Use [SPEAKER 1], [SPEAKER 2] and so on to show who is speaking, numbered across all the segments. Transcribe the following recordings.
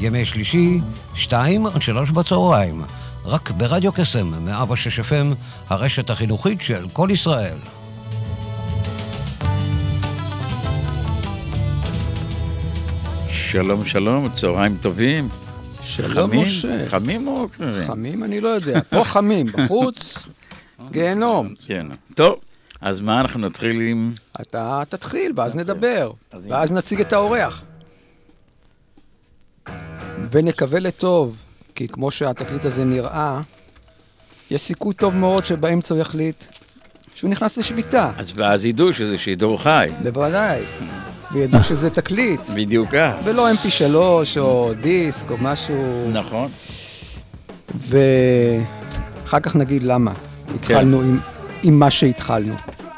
[SPEAKER 1] ימי שלישי, שתיים עד שלוש בצהריים, רק ברדיו קסם, 106 FM, הרשת החינוכית של כל ישראל.
[SPEAKER 2] שלום, שלום, צהריים טובים.
[SPEAKER 3] שלום,
[SPEAKER 2] חמים?
[SPEAKER 3] משה.
[SPEAKER 2] חמים או קרים?
[SPEAKER 3] חמים אני לא יודע. פה חמים, בחוץ גיהנום.
[SPEAKER 2] כן. טוב, אז מה אנחנו נתחיל עם...
[SPEAKER 3] אתה תתחיל, ואז נדבר.
[SPEAKER 2] אז
[SPEAKER 3] ואז נציג את האורח. ונקווה לטוב, כי כמו שהתקליט הזה נראה, יש סיכוי טוב מאוד שבאמצע הוא יחליט שהוא נכנס לשביתה.
[SPEAKER 2] אז ואז ידעו שזה שידור חי.
[SPEAKER 3] בוודאי. וידעו שזה תקליט,
[SPEAKER 2] בדיוק כך.
[SPEAKER 3] ולא mp3 או דיסק או משהו.
[SPEAKER 2] נכון.
[SPEAKER 3] ואחר כך נגיד למה התחלנו עם, עם מה שהתחלנו.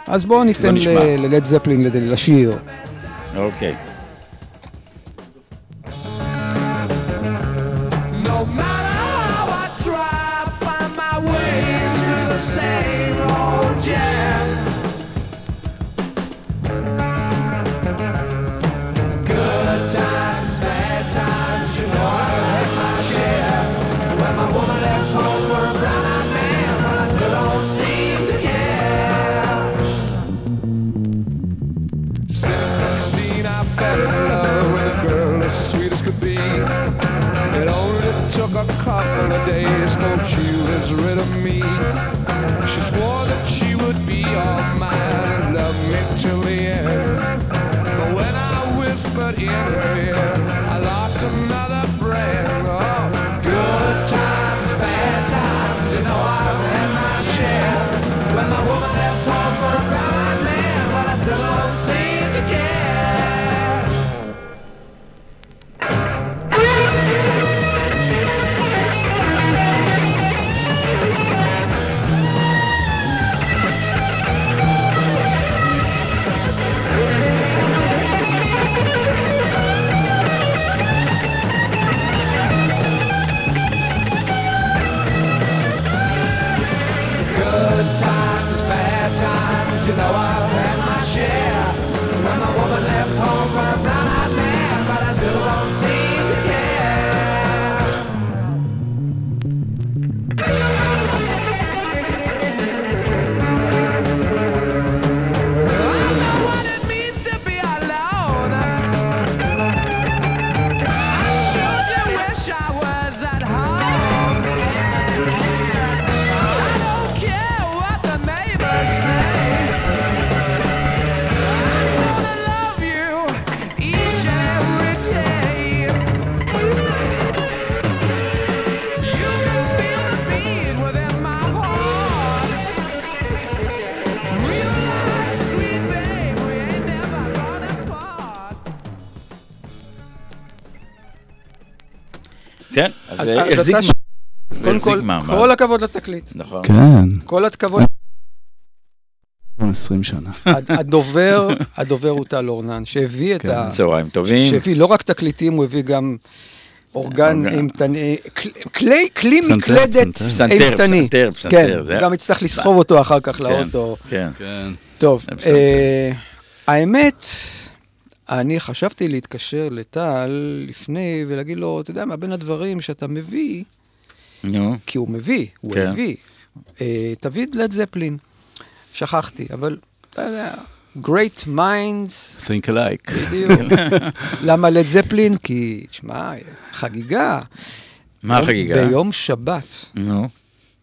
[SPEAKER 3] אז בואו ניתן ללד זפלין לשיר.
[SPEAKER 2] אוקיי.
[SPEAKER 4] No
[SPEAKER 2] זה
[SPEAKER 3] אז
[SPEAKER 2] החזיק
[SPEAKER 3] אתה ש-
[SPEAKER 2] מ-
[SPEAKER 3] קודם כל,
[SPEAKER 2] מעמד.
[SPEAKER 3] כל הכבוד לתקליט.
[SPEAKER 2] נכון.
[SPEAKER 5] כן,
[SPEAKER 3] כל הכבוד.
[SPEAKER 5] 20 שנה.
[SPEAKER 3] הד- הדובר, הדובר הוא טל אורנן, שהביא את
[SPEAKER 5] כן,
[SPEAKER 3] ה...
[SPEAKER 2] צהריים טובים.
[SPEAKER 3] שהביא לא רק תקליטים, הוא הביא גם אורגן. אימתני, כל- כלי- כלי מקלדת אימתני.
[SPEAKER 2] פסנתר, פסנתר,
[SPEAKER 3] כן, גם יצטרך לסחוב אותו אחר כך
[SPEAKER 2] כן,
[SPEAKER 3] לאוטו.
[SPEAKER 2] כן.
[SPEAKER 5] כן.
[SPEAKER 3] טוב. אה, האמת, אני חשבתי להתקשר לטל לפני ולהגיד לו, אתה יודע מה, בין הדברים שאתה מביא,
[SPEAKER 2] נו,
[SPEAKER 3] כי הוא מביא, הוא
[SPEAKER 2] כן.
[SPEAKER 3] הביא, אה, תביא את לד זפלין. שכחתי, אבל אתה יודע, great minds,
[SPEAKER 5] think alike.
[SPEAKER 3] בדיוק. למה לד זפלין? כי, תשמע, חגיגה.
[SPEAKER 2] מה החגיגה?
[SPEAKER 3] ביום שבת,
[SPEAKER 2] נו,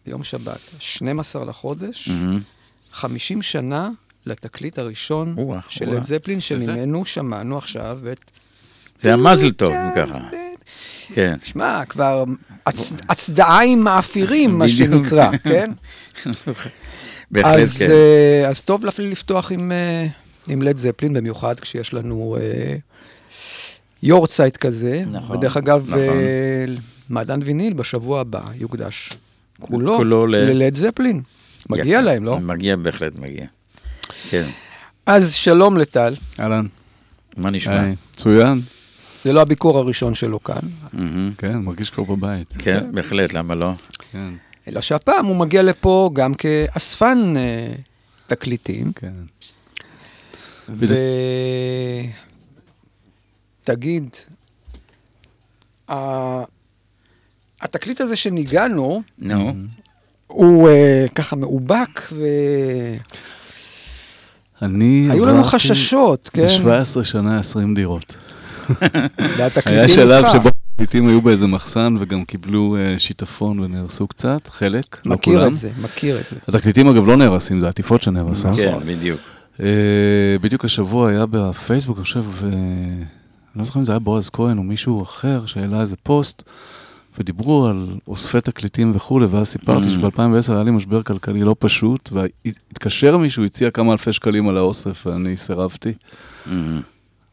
[SPEAKER 3] ביום שבת, 12 לחודש,
[SPEAKER 2] מהמם.
[SPEAKER 3] 50 שנה לתקליט הראשון
[SPEAKER 2] או-אה,
[SPEAKER 3] של
[SPEAKER 2] או-אה.
[SPEAKER 3] לד זפלין, שממנו שמענו עכשיו את...
[SPEAKER 2] זה המזל טוב, אם ככה. כן.
[SPEAKER 3] תשמע, כבר הצ- הצדעיים מאפירים, מה. שנקרא, כן?
[SPEAKER 2] בהחלט
[SPEAKER 3] אז,
[SPEAKER 2] כן.
[SPEAKER 3] אה, אז טוב אפילו לפתוח עם, אה, עם לד זפלין, במיוחד כשיש לנו אה, יורצייט כזה.
[SPEAKER 2] נכון,
[SPEAKER 3] ודרך אגב,
[SPEAKER 2] נכון.
[SPEAKER 3] אה, מעדן ויניל בשבוע הבא יוקדש כולו,
[SPEAKER 2] כולו ל-
[SPEAKER 3] ללד זפלין. מגיע
[SPEAKER 2] יפה.
[SPEAKER 3] להם, לא?
[SPEAKER 2] מגיע, בהחלט מגיע. כן.
[SPEAKER 3] אז שלום לטל,
[SPEAKER 5] אהלן.
[SPEAKER 2] מה נשמע?
[SPEAKER 5] היי, מצוין.
[SPEAKER 3] זה לא הביקור הראשון שלו כאן.
[SPEAKER 5] כן, מרגיש כבר בבית.
[SPEAKER 2] כן, בהחלט, למה לא?
[SPEAKER 5] כן,
[SPEAKER 3] אלא שהפעם הוא מגיע לפה גם כאספן אה, תקליטים.
[SPEAKER 5] כן.
[SPEAKER 3] ותגיד, ה- התקליט הזה שניגענו,
[SPEAKER 2] נו,
[SPEAKER 3] הוא אה, ככה מאובק,
[SPEAKER 5] אני
[SPEAKER 3] והיו לנו חששות, כן?
[SPEAKER 5] ב-17 שנה 20 דירות. היה שלב. שבו הפליטים היו באיזה מחסן וגם קיבלו אה, שיטפון ונהרסו קצת, חלק, לא
[SPEAKER 3] מכיר
[SPEAKER 5] כולם.
[SPEAKER 3] את זה, מכיר את זה.
[SPEAKER 5] התקליטים אגב לא נהרסים, זה עטיפות שנהרסות.
[SPEAKER 2] כן, בדיוק.
[SPEAKER 5] אה, בדיוק השבוע היה בפייסבוק, אני חושב, אני לא זוכר אם זה היה בועז כהן או מישהו אחר שהעלה איזה פוסט, ודיברו על אוספי תקליטים וכולי, ואז סיפרתי
[SPEAKER 2] Mm.
[SPEAKER 5] שב-2010 היה לי משבר כלכלי לא פשוט, והתקשר מישהו, הציע כמה אלפי שקלים על האוסף, ואני סירבתי.
[SPEAKER 2] מהמם.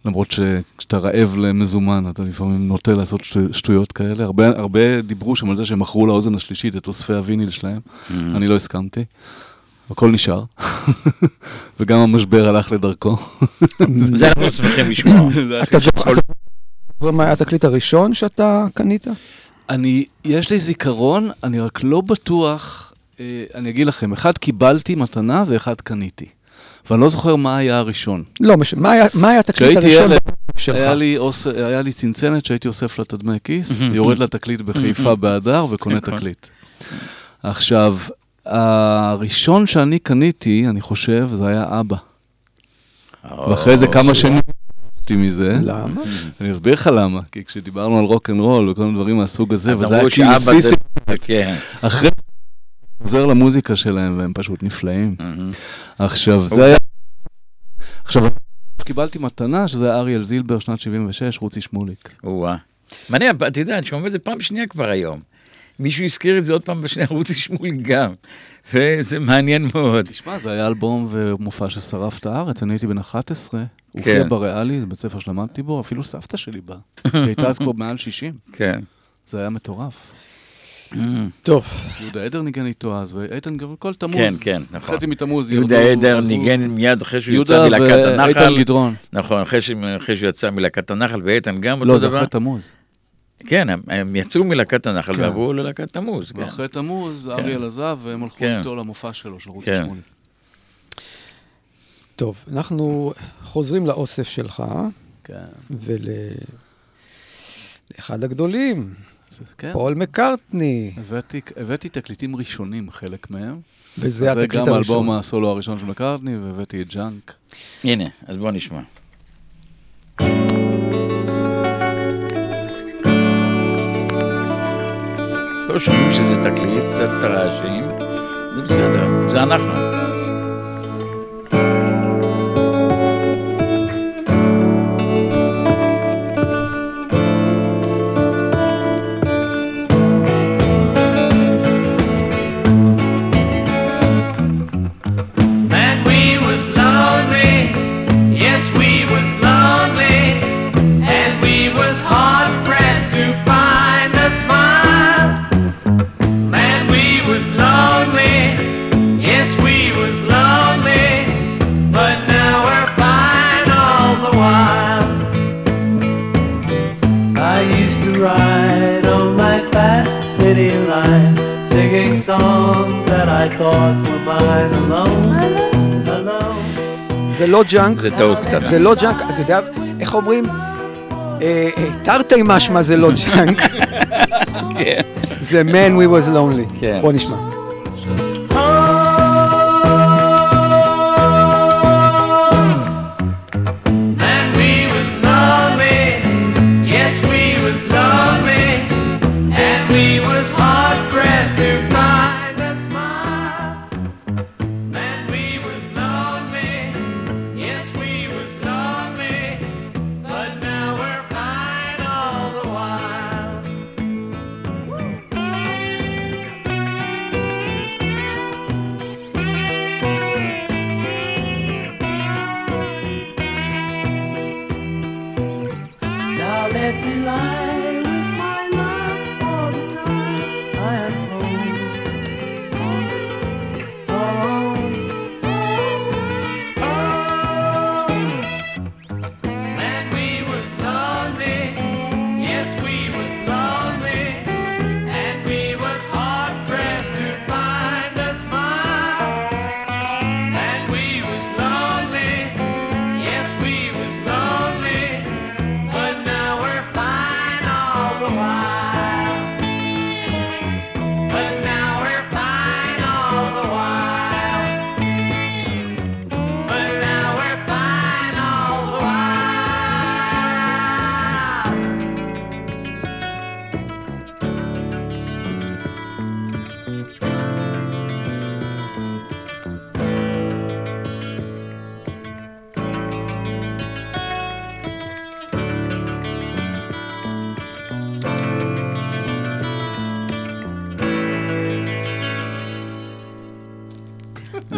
[SPEAKER 5] למרות שכשאתה רעב למזומן, אתה לפעמים נוטה לעשות שטו- שטויות כאלה. הרבה, הרבה דיברו שם על זה שהם מכרו לאוזן השלישית את אוספי הוויניל שלהם.
[SPEAKER 2] מהמם.
[SPEAKER 5] אני לא הסכמתי. הכל נשאר. וגם המשבר הלך לדרכו.
[SPEAKER 2] זה אנחנו שמחים לשמוע.
[SPEAKER 3] אתה זוכר אתה זוכר מה היה התקליט הראשון שאתה קנית?
[SPEAKER 5] אני, יש לי זיכרון, אני רק לא בטוח, אה, אני אגיד לכם, אחד קיבלתי מתנה ואחד קניתי. ואני לא זוכר מה היה הראשון.
[SPEAKER 3] לא, מש- מה היה- מה היה התקליט הראשון שלך?
[SPEAKER 5] היה לי, אוס, היה לי צנצנת שהייתי אוסף לה את הדמי כיס, יורד לתקליט בחיפה באדר וקונה
[SPEAKER 2] נכון.
[SPEAKER 5] תקליט. עכשיו, הראשון שאני קניתי, אני חושב, זה היה אבא. ואחרי זה כמה שנים קניתי מזה.
[SPEAKER 3] למה?
[SPEAKER 5] אני אסביר לך למה, כי כשדיברנו על רוק אנד רול וכל מיני דברים מהסוג הזה, וזה היה כאילו
[SPEAKER 2] זה...
[SPEAKER 5] סיסי,
[SPEAKER 2] כן.
[SPEAKER 5] אחרי חוזר למוזיקה שלהם, והם פשוט נפלאים. עכשיו, זה היה... עכשיו, קיבלתי מתנה, שזה אריאל זילבר, שנת 76, רוצי שמוליק.
[SPEAKER 2] או-אה. מעניין, אתה יודע, אני שומע את זה פעם שנייה כבר היום. מישהו הזכיר את זה עוד פעם בשני ערוצי שמואל גם, וזה מעניין מאוד.
[SPEAKER 5] תשמע, זה היה אלבום ומופע ששרף את הארץ, אני הייתי בן 11, הוא הופיע
[SPEAKER 2] כן.
[SPEAKER 5] בריאלי, זה בית ספר שלמדתי בו, אפילו סבתא שלי באה. היא הייתה אז כבר מעל 60.
[SPEAKER 2] כן.
[SPEAKER 5] זה היה מטורף.
[SPEAKER 3] טוב.
[SPEAKER 5] יהודה עדר ניגן איתו אז, ואיתן גבר, כל תמוז,
[SPEAKER 2] כן, כן, נכון.
[SPEAKER 5] חצי מתמוז
[SPEAKER 2] יהודה עדר ניגן מיד אחרי שהוא יצא מלהקת הנחל.
[SPEAKER 5] יהודה ואיתן גדרון.
[SPEAKER 2] נכון, אחרי שהוא יצא מלהקת הנחל, ואיתן גם
[SPEAKER 5] לא, זה אחרי תמוז.
[SPEAKER 2] כן, הם יצאו מלהקת הנחל
[SPEAKER 5] כן.
[SPEAKER 2] ועברו ללהקת תמוז. כן.
[SPEAKER 5] ואחרי תמוז, אריאל עזב, והם הלכו איתו למופע שלו, של
[SPEAKER 2] ערוץ
[SPEAKER 5] 8.
[SPEAKER 3] טוב, אנחנו חוזרים לאוסף שלך,
[SPEAKER 5] כן.
[SPEAKER 3] ולאחד הגדולים,
[SPEAKER 5] זה- כן.
[SPEAKER 3] פול מקארטני,
[SPEAKER 5] הבאתי, הבאתי תקליטים ראשונים, חלק מהם.
[SPEAKER 3] וזה
[SPEAKER 5] זה
[SPEAKER 3] התקליט
[SPEAKER 5] גם
[SPEAKER 3] הראשון.
[SPEAKER 5] האלבום הסולו הראשון של מקארטני, והבאתי את Junk.
[SPEAKER 2] הנה, אז בוא נשמע. לא שומעים שזה תקליט, זה את הרעשים, זה בסדר, זה אנחנו.
[SPEAKER 3] זה לא Junk,
[SPEAKER 2] זה טעות קטנה.
[SPEAKER 3] זה לא Junk, אתה יודע, איך אומרים? אה, אה, תרתי משמע זה לא junk,
[SPEAKER 2] כן.
[SPEAKER 3] זה Man We Was Lonely.
[SPEAKER 2] כן.
[SPEAKER 3] בוא נשמע.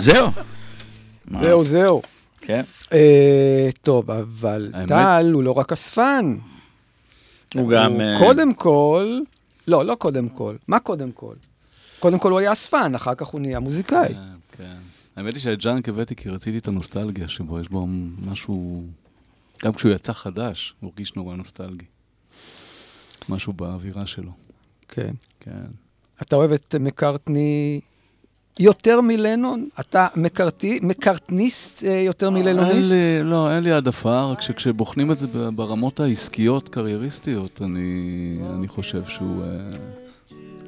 [SPEAKER 2] זהו.
[SPEAKER 3] זהו, זהו.
[SPEAKER 2] כן.
[SPEAKER 3] אה, טוב, אבל טל הוא לא רק אספן.
[SPEAKER 2] הוא גם... אה,
[SPEAKER 3] קודם כל, לא, לא קודם כל. מה קודם כל? קודם כל הוא היה אספן, אחר כך הוא נהיה מוזיקאי.
[SPEAKER 5] כן, כן. האמת היא שאת ג'אנק הבאתי כי רציתי את הנוסטלגיה שבו, יש בו משהו... גם כשהוא יצא חדש, הוא הרגיש נורא נוסטלגי. משהו באווירה שלו,
[SPEAKER 3] כן.
[SPEAKER 5] כן.
[SPEAKER 3] אתה אוהב את מקארטני יותר מלנון? אתה מקארטי, מקארטניסט אה, יותר מלנוניסט?
[SPEAKER 5] אין לי, לא, אין לי העדפה, רק שכשבוחנים את זה ברמות העסקיות, קרייריסטיות, אני, אני חושב שהוא אה,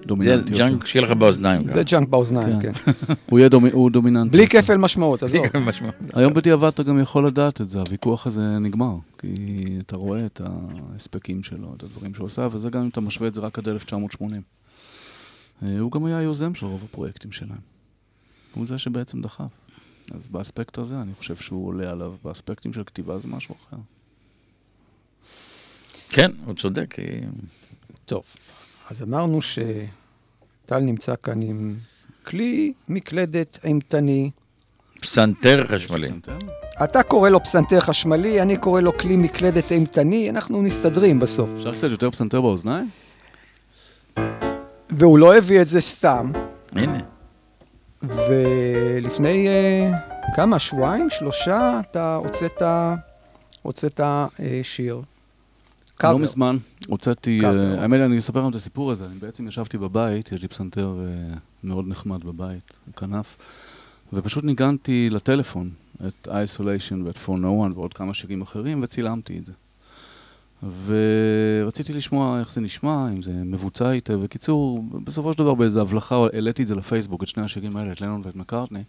[SPEAKER 2] זה
[SPEAKER 5] דומיננטי יותר.
[SPEAKER 2] Junk שיהיה לך באוזניים.
[SPEAKER 3] זה Junk באוזניים, כן.
[SPEAKER 5] הוא יהיה דומי, הוא דומיננטי.
[SPEAKER 3] בלי. כפל משמעות, עזוב.
[SPEAKER 5] היום בדיעבד אתה גם יכול לדעת את זה, הוויכוח הזה נגמר. כי אתה רואה את ההספקים שלו, את הדברים שהוא עושה, וזה גם אם אתה משווה את זה רק עד 1980. אה, הוא גם היה היוזם של רוב הפרויקטים שלהם. הוא זה שבעצם דחף. אז באספקט הזה אני חושב שהוא עולה עליו, באספקטים של כתיבה זה משהו אחר.
[SPEAKER 2] כן, הוא צודק. כי-
[SPEAKER 3] טוב, אז אמרנו שטל נמצא כאן עם כלי מקלדת אימתני.
[SPEAKER 2] פסנתר חשמלי.
[SPEAKER 3] אתה קורא לו פסנתר חשמלי, אני קורא לו כלי מקלדת אימתני, אנחנו מסתדרים בסוף.
[SPEAKER 5] אפשר קצת יותר פסנתר באוזניים?
[SPEAKER 3] והוא לא הביא את זה סתם,
[SPEAKER 2] הנה.
[SPEAKER 3] ולפני אה, כמה, שבועיים, שלושה, אתה הוצאת, הוצאת אה, שיר.
[SPEAKER 5] לא
[SPEAKER 3] קאבר.
[SPEAKER 5] מזמן הוצאתי. אה, האמת אני אספר לכם את הסיפור הזה. אני בעצם ישבתי בבית, יש לי פסנתר מאוד נחמד בבית, כנף, ופשוט ניגנתי לטלפון את Isolation ואת For No One ועוד כמה שירים אחרים, וצילמתי את זה. ורציתי לשמוע איך זה נשמע, אם זה מבוצע היטב. בקיצור, בסופו של דבר באיזו הבלחה העליתי את זה לפייסבוק, את שני השירים האלה, את לנון ואת מקארטני,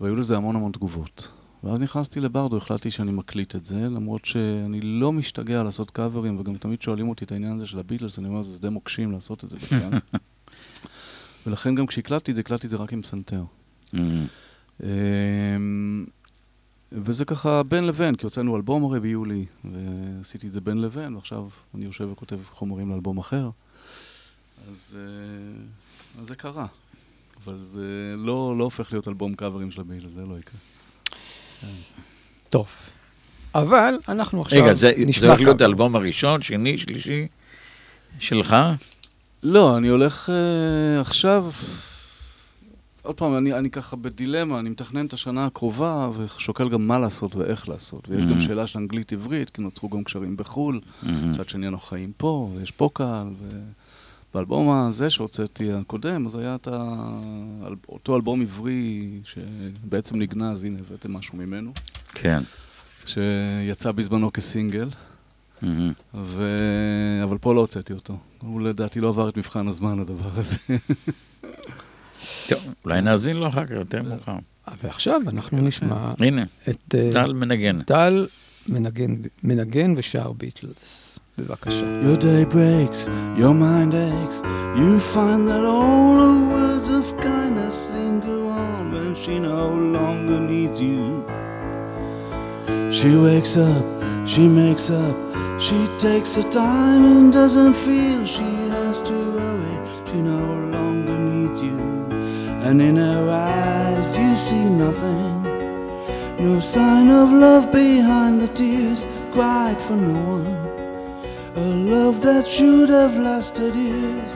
[SPEAKER 5] והיו לזה המון המון תגובות. ואז נכנסתי לברדו, החלטתי שאני מקליט את זה, למרות שאני לא משתגע לעשות קאברים, וגם תמיד שואלים אותי את העניין הזה של הביטלס, אני אומר, זה שדה מוקשים לעשות את זה בכלל. ולכן גם כשהקלטתי את זה, הקלטתי את זה רק עם פסנתר.
[SPEAKER 2] אמ,
[SPEAKER 5] אמ, וזה ככה בין לבין, כי הוצאנו אלבום הרי ביולי, ועשיתי את זה בין לבין, ועכשיו אני יושב וכותב חומרים לאלבום אחר. אז, אה, אז זה קרה. אבל זה לא, לא הופך להיות אלבום קאברים של הביל, זה לא יקרה.
[SPEAKER 3] טוב. אבל אנחנו עכשיו
[SPEAKER 2] רגע, זה זה
[SPEAKER 3] נשמע
[SPEAKER 2] הולך להיות. האלבום הראשון, שני, שלישי שלך?
[SPEAKER 5] לא, אני הולך uh, עכשיו... עוד פעם, אני, אני ככה בדילמה, אני מתכנן את השנה הקרובה ושוקל גם מה לעשות ואיך לעשות. ויש גם
[SPEAKER 2] Mhm.
[SPEAKER 5] שאלה של אנגלית-עברית, כי נוצרו גם קשרים בחו"ל.
[SPEAKER 2] אמ,
[SPEAKER 5] מצד שני אנחנו חיים פה, ויש פה קהל, ובאלבום הזה שהוצאתי הקודם, אז היה את ה... אותו אלבום עברי שבעצם נגנז, הנה הבאתם משהו ממנו,
[SPEAKER 2] כן.
[SPEAKER 5] שיצא בזמנו כסינגל,
[SPEAKER 2] אמ,
[SPEAKER 5] ו... אבל פה לא הוצאתי אותו. הוא לדעתי לא עבר את מבחן הזמן, הדבר הזה.
[SPEAKER 2] טוב, אולי נאזין לו אחר כך, יותר מאוחר.
[SPEAKER 3] ועכשיו אנחנו נשמע
[SPEAKER 2] הנה,
[SPEAKER 3] את אה,
[SPEAKER 2] טל מנגן.
[SPEAKER 3] טל מנגן, מנגן ושר ביטלס. בבקשה.
[SPEAKER 5] Your day breaks, your mind aches. You find that all the words of kindness linger on when she no longer needs you. She wakes up, she makes up, she takes her time and doesn't feel she has to And in her eyes, you see nothing. No sign of love behind the tears, cried for no one. A love that should have lasted years.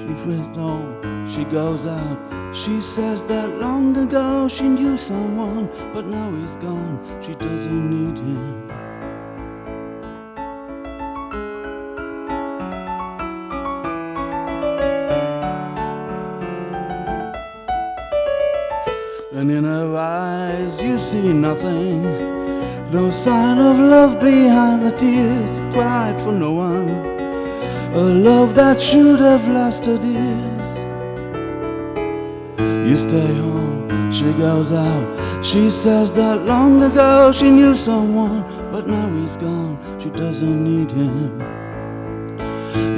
[SPEAKER 5] She dressed on, she goes out. She says that long ago she knew someone, but now he's gone. She doesn't need him. And in her eyes you see nothing. No sign of love behind the tears cried for no one. A love that should have lasted years. You stay home, she goes out. She says that long ago she knew someone, but now he's gone. She doesn't need him.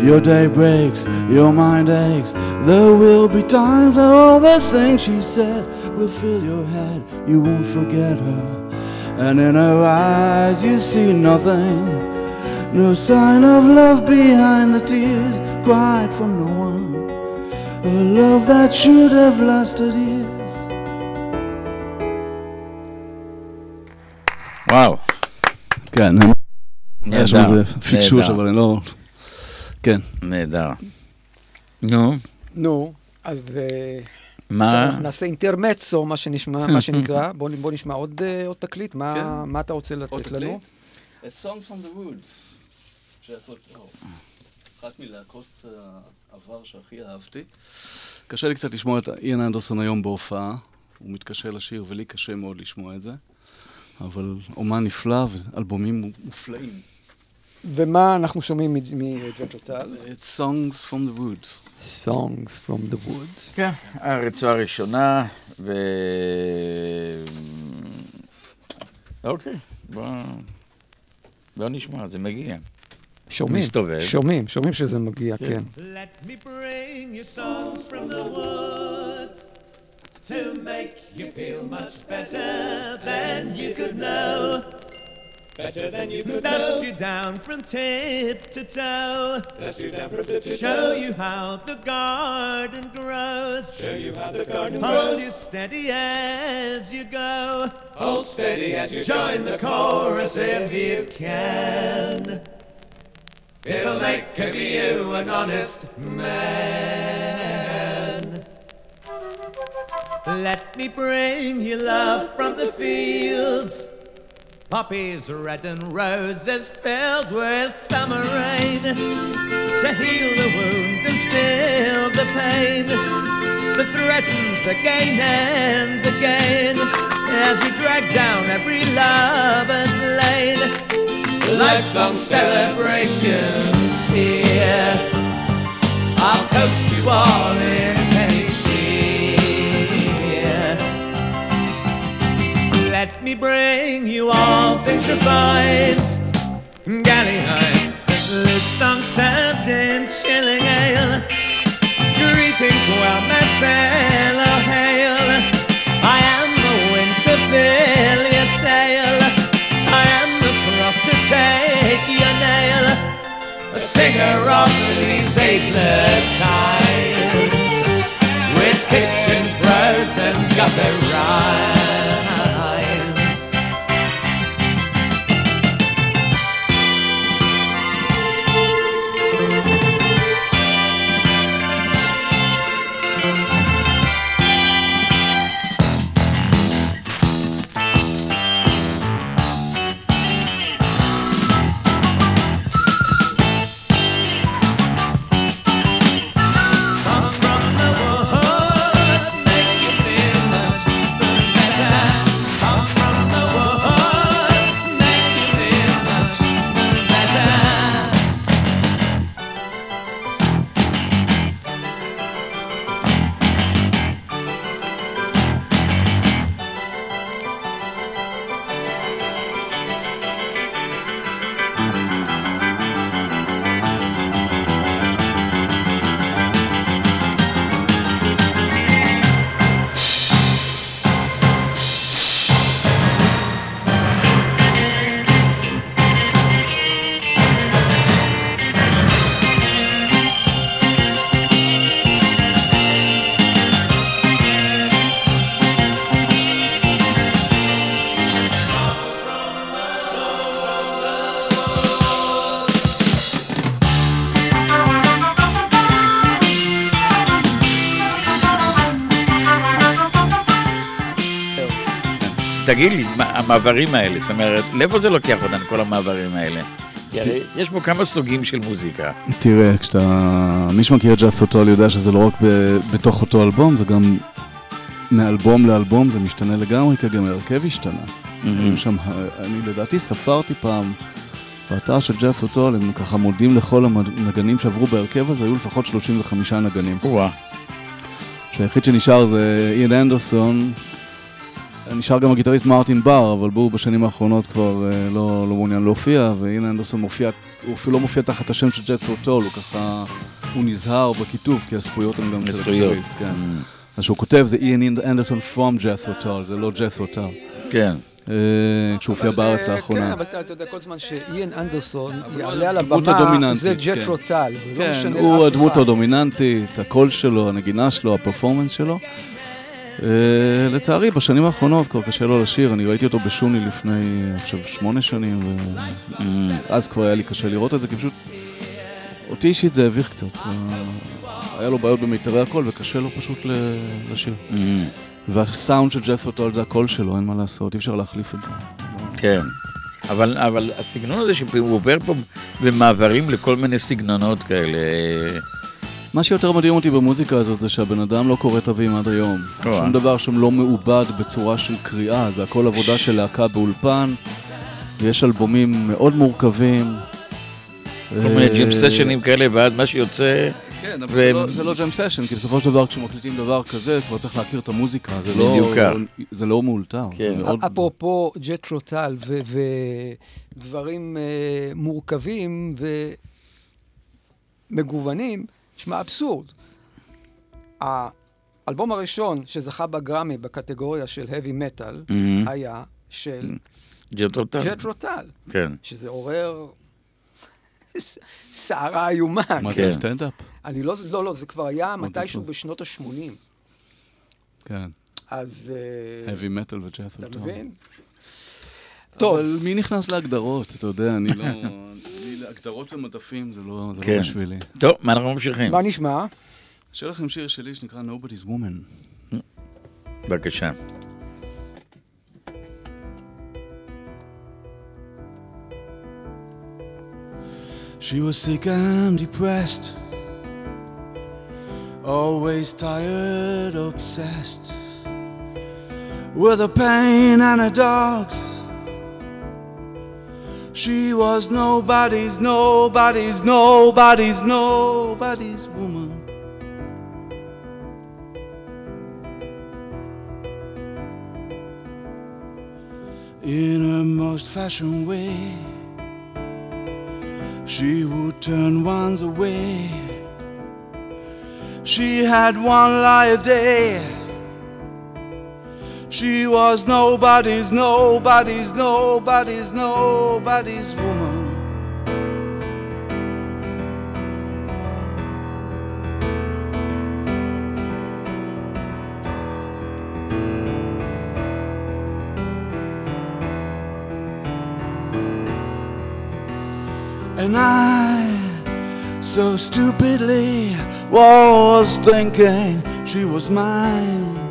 [SPEAKER 5] Your day breaks, your mind aches. There will be times where all the things she said will fill your head, you won't forget her. And in her eyes you see nothing, no sign of love behind the tears cried from no one. A love that should have lasted years.
[SPEAKER 2] Wow.
[SPEAKER 5] Again, that's
[SPEAKER 2] one
[SPEAKER 5] of the fixtures of
[SPEAKER 2] an old.
[SPEAKER 3] No. No, as the
[SPEAKER 2] מה?
[SPEAKER 3] אנחנו נעשה אינטרמצו, מה שנשמע, מה שנקרא. בוא בוא נשמע עוד אה, עוד תקליט, מה
[SPEAKER 5] כן.
[SPEAKER 3] מה אתה רוצה לתת לנו?
[SPEAKER 5] It's Songs from the Woods. שאתה- אחת מלהקות העבר שהכי אהבתי. קשה לי קצת לשמוע את איאן אנדרסון היום בהופעה. הוא מתקשה לשיר, ולי קשה מאוד לשמוע את זה. אבל אומן נפלא ואלבומים מופלאים.
[SPEAKER 3] ומה אנחנו שומעים מג'וג'וטל?
[SPEAKER 5] It's Songs from the Woods.
[SPEAKER 3] Songs from the Woods.
[SPEAKER 2] כן, הרצועה הראשונה, ו... אוקיי, בוא... בוא נשמע, זה מגיע.
[SPEAKER 3] שומעים,
[SPEAKER 2] מסתובב.
[SPEAKER 3] שומעים, שומעים שזה מגיע, כן.
[SPEAKER 6] Let me bring you songs from the woods to make you feel much better than you could know. Better than you could Dust you down from tip to toe. Dust you down from tip to toe. Show you how the garden grows. Show you how the garden Hold grows. Hold you steady as you go. Hold steady as you join the chorus if you can. It'll make of you an honest man. Let me bring you love from the fields. Poppies red and roses filled with summer rain to heal the wound and still the pain that threatens again and again as we drag down every lover's lane. Life's long celebrations here. I'll toast you all in Let me bring you all things refined. Galley heights, lit song served in chilling ale. Greetings, well, my fellow hail. I am the wind to fill your sail. I am the cross to take your nail. A singer of these ageless times. With pitch and prose and gutter rhymes.
[SPEAKER 2] תגיד לי, מה, המעברים האלה, זאת אומרת, לאיפה זה לוקח אותנו, כל המעברים האלה? כי הרי יש פה כמה סוגים של מוזיקה.
[SPEAKER 5] תראה, כשאתה... מי שמכיר את ג'אס פוטול יודע שזה לא רק ב... בתוך אותו אלבום, זה גם מאלבום לאלבום, זה משתנה לגמרי, כי גם ההרכב השתנה. היו שם, אני לדעתי ספרתי פעם, באתר של ג'ף פוטול, הם ככה מודים לכל הנגנים שעברו בהרכב הזה, היו לפחות 35 נגנים.
[SPEAKER 2] וואה.
[SPEAKER 5] שהיחיד שנשאר זה איין אנדרסון, נשאר גם הגיטריסט מרטין בר, אבל בואו בשנים האחרונות כבר אה, לא, לא מעוניין להופיע, ואיין אנדרסון מופיע, הוא אפילו לא מופיע תחת השם של ג'ט פורטול, הוא ככה, הוא נזהר בכיתוב, כי הזכויות הן גם של. הגיטריסט, כן. אז שהוא כותב זה איין אנדרסון from ג'ת פורטול, זה לא ג'ת פורטול.
[SPEAKER 2] כן.
[SPEAKER 5] אה, כשהוא הופיע בארץ
[SPEAKER 3] אה,
[SPEAKER 5] לאחרונה.
[SPEAKER 3] כן, אבל אתה יודע, כל זמן שאיין אנדרסון יעלה על הבמה, זה
[SPEAKER 5] כן.
[SPEAKER 3] ג'טרו טל. זה לא
[SPEAKER 5] כן,
[SPEAKER 3] משנה
[SPEAKER 5] הוא הדמות. הדומיננטית, הקול שלו, הנגינה שלו, הפרפורמנס שלו. אה, לצערי, בשנים האחרונות כבר קשה לו לשיר, אני ראיתי אותו בשוני לפני, חושב, שמונה שנים, ואז כבר היה לי קשה לראות את זה, כי פשוט, אותי אישית זה הביך קצת. אה, היה לו בעיות במיתרי הקול, וקשה לו פשוט לשיר. והסאונד של ג'ת'רוטול זה הקול שלו, אין מה לעשות, אי אפשר להחליף את זה.
[SPEAKER 2] כן. אבל, אבל הסגנון הזה שהוא עובר פה במעברים לכל מיני סגנונות כאלה.
[SPEAKER 5] מה שיותר מדהים אותי במוזיקה הזאת זה שהבן אדם לא קורא תווים עד היום.
[SPEAKER 2] או,
[SPEAKER 5] שום דבר שם לא מעובד בצורה של קריאה, זה הכל עבודה של להקה באולפן, ויש אלבומים מאוד מורכבים.
[SPEAKER 2] כל מיני ג'ים סשנים כאלה, ואז מה שיוצא...
[SPEAKER 5] כן, אבל
[SPEAKER 2] ו-
[SPEAKER 5] זה לא- זה לא ג'ם סשן, כי בסופו של דבר כשמקליטים דבר כזה, כבר צריך להכיר את המוזיקה, זה לא-. זה לא מאולתר,
[SPEAKER 2] כן.
[SPEAKER 5] מאוד...
[SPEAKER 3] אפרופו ג'טרו טל ודברים אה, מורכבים ומגוונים, שמע אבסורד. האלבום הראשון שזכה בגרמי בקטגוריה של heavy metal
[SPEAKER 2] Mhm.
[SPEAKER 3] היה של
[SPEAKER 2] ג'טרו טל.
[SPEAKER 3] ג'טרו טל,
[SPEAKER 2] כן.
[SPEAKER 3] שזה עורר ס- סערה איומה.
[SPEAKER 5] מה
[SPEAKER 2] כן.
[SPEAKER 5] זה סטנדאפ?
[SPEAKER 3] אני לא, לא, לא, זה כבר היה מתישהו? בשנות ה-80.
[SPEAKER 5] כן,
[SPEAKER 3] אז אה,
[SPEAKER 5] heavy metal
[SPEAKER 3] אתה
[SPEAKER 5] וג'ת'רוטול.
[SPEAKER 3] מבין?
[SPEAKER 5] טוב. אבל מי נכנס להגדרות? אתה יודע, אני לא... אני- הגדרות ומדפים זה לא זה לא
[SPEAKER 2] כן.
[SPEAKER 5] בשבילי.
[SPEAKER 2] טוב, מה אנחנו ממשיכים?
[SPEAKER 3] מה נשמע?
[SPEAKER 5] יש לכם שיר שלי שנקרא Nobody's Woman.
[SPEAKER 2] בבקשה.
[SPEAKER 5] She was sick and depressed, always tired, obsessed with her pain and her dogs. She was nobody's, nobody's, nobody's, nobody's woman. In her most fashion way. She would turn ones away. She had one lie a day. She was nobody's, nobody's, nobody's, nobody's woman. And I so stupidly was thinking she was mine.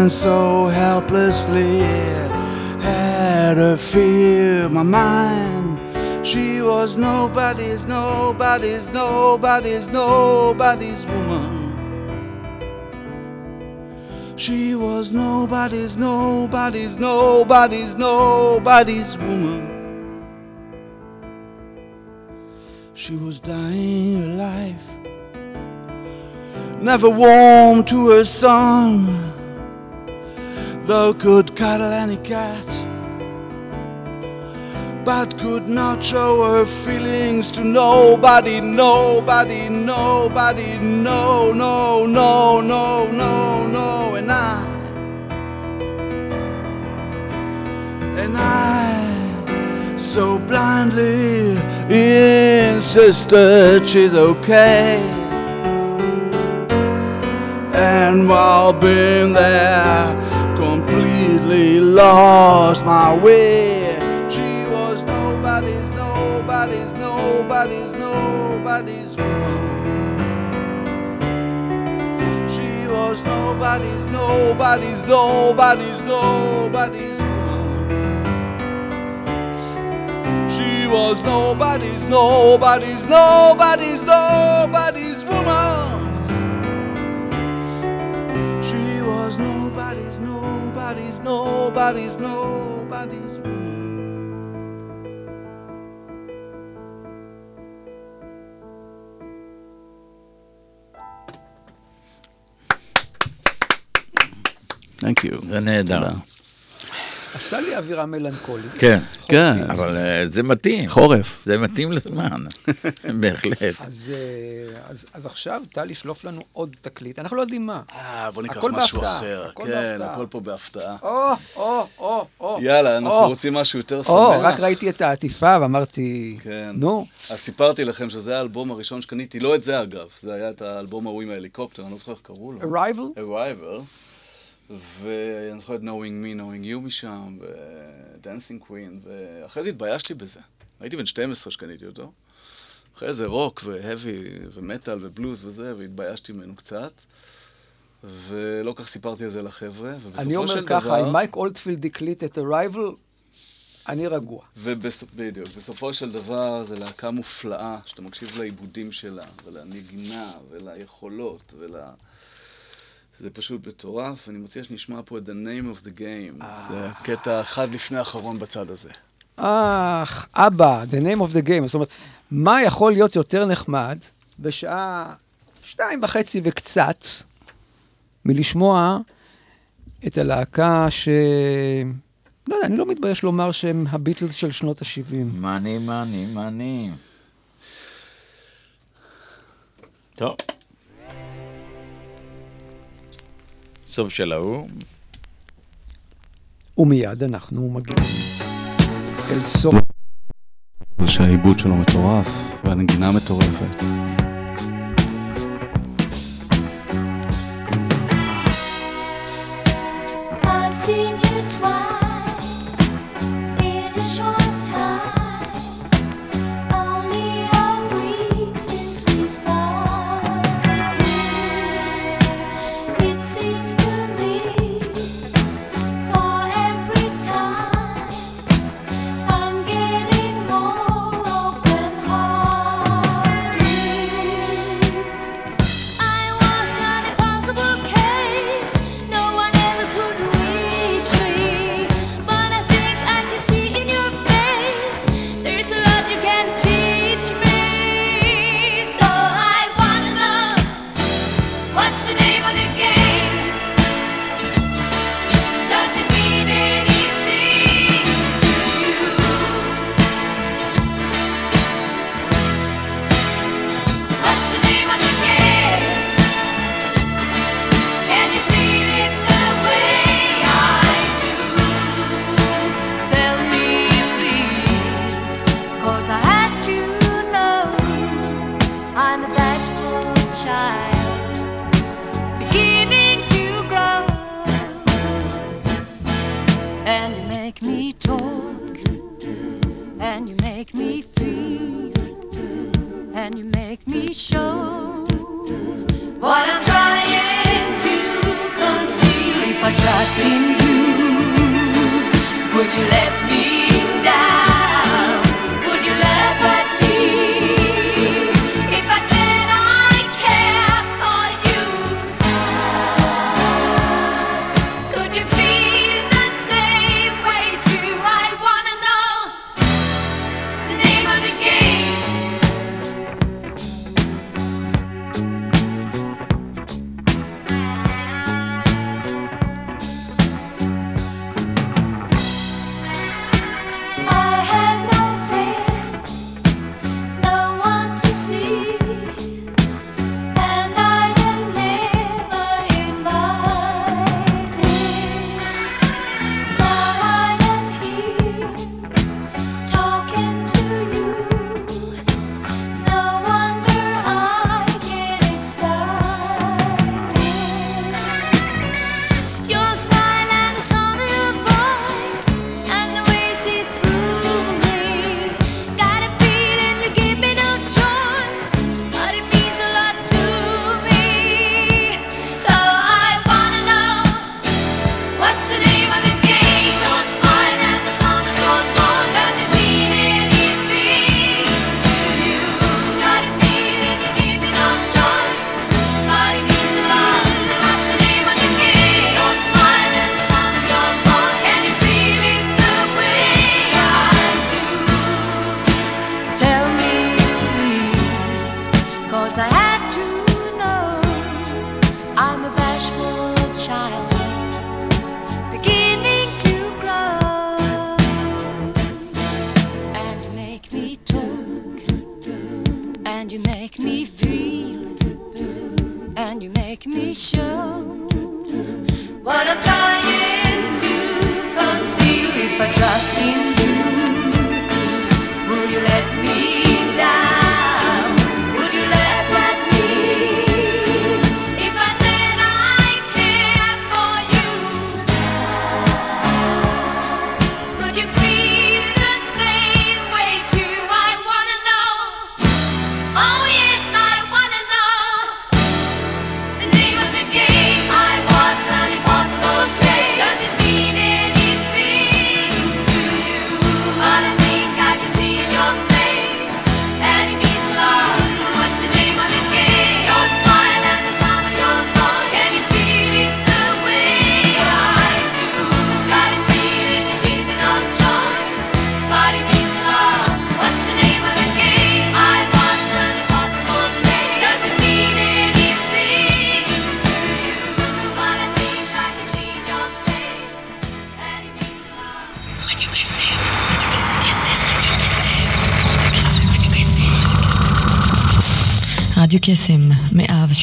[SPEAKER 5] And so helplessly had her fear my mind. She was nobody's, nobody's, nobody's, nobody's woman. She was nobody's, nobody's, nobody's, nobody's woman. She was dying her life, never warm to her son, though could cuddle any cat, but could not show her feelings to nobody, nobody, nobody, no, no, no, no, no, no, and I, and I so blindly insisted she's okay. And while being there, completely lost my way. She was nobody's, nobody's, nobody's, nobody's woman. She was nobody's, nobody's, nobody's, nobody's woman. She was nobody's, nobody's, nobody's, nobody's woman. She was nobody's, nobody's, nobody's, nobody's woman. Thank you.
[SPEAKER 2] זה נהדר.
[SPEAKER 3] עשה לי אווירה מלנכולית.
[SPEAKER 2] כן,
[SPEAKER 7] כן.
[SPEAKER 2] אבל אה, זה מתאים.
[SPEAKER 7] חורף.
[SPEAKER 2] זה מתאים לזמן, בהחלט.
[SPEAKER 3] אז, אה, אז, אז עכשיו טל ישלוף לנו עוד תקליט, אנחנו לא יודעים מה.
[SPEAKER 7] אה, בוא ניקח משהו אחר.
[SPEAKER 3] הכל
[SPEAKER 7] כן. הכל פה בהפתעה.
[SPEAKER 3] או, או, או, או.
[SPEAKER 7] יאללה, אנחנו רוצים משהו יותר שמח.
[SPEAKER 3] או, רק ראיתי את העטיפה ואמרתי,
[SPEAKER 7] כן.
[SPEAKER 3] נו,
[SPEAKER 7] אז סיפרתי לכם שזה האלבום הראשון שקניתי, לא את זה אגב, זה היה את האלבום ההוא עם ההליקופטר, אני לא זוכר איך קראו לו.
[SPEAKER 3] Arrival?
[SPEAKER 7] Arrival, ואני זוכר את Knowing Me, Knowing You משם, ו-Dancing Queen, ואחרי זה התביישתי בזה. הייתי בן 12 שקניתי אותו. אחרי זה רוק והאבי ומטאל ובלוז וזה, והתביישתי ממנו קצת. ולא כך סיפרתי על זה לחבר'ה, ובסופו של דבר...
[SPEAKER 3] אני אומר ככה, אם מייק אולטפילד הקליט את Arrival, אני רגוע.
[SPEAKER 7] ובדיוק, בסופו של דבר זו להקה מופלאה, שאתה מקשיב לעיבודים שלה, ולנגינה, וליכולות, ול... זה פשוט מטורף. אני מציע שנשמע פה את The Name of the Game. זה קטע אחד לפני האחרון בצד הזה.
[SPEAKER 3] אך, אבא, the name of the game. זאת אומרת, מה יכול להיות יותר נחמד בשעה שתיים וחצי וקצת מלשמוע את הלהקה ש... לא יודע, אני לא מתבייש לומר שהם הביטלס של שנות ה-70.
[SPEAKER 2] מאני, מאני, מאני. טוב. סוף של ההוא.
[SPEAKER 3] ומיד אנחנו מגיעים אל סוף...
[SPEAKER 7] ושהעיבוד שלו מטורף, והנגינה מטורפת.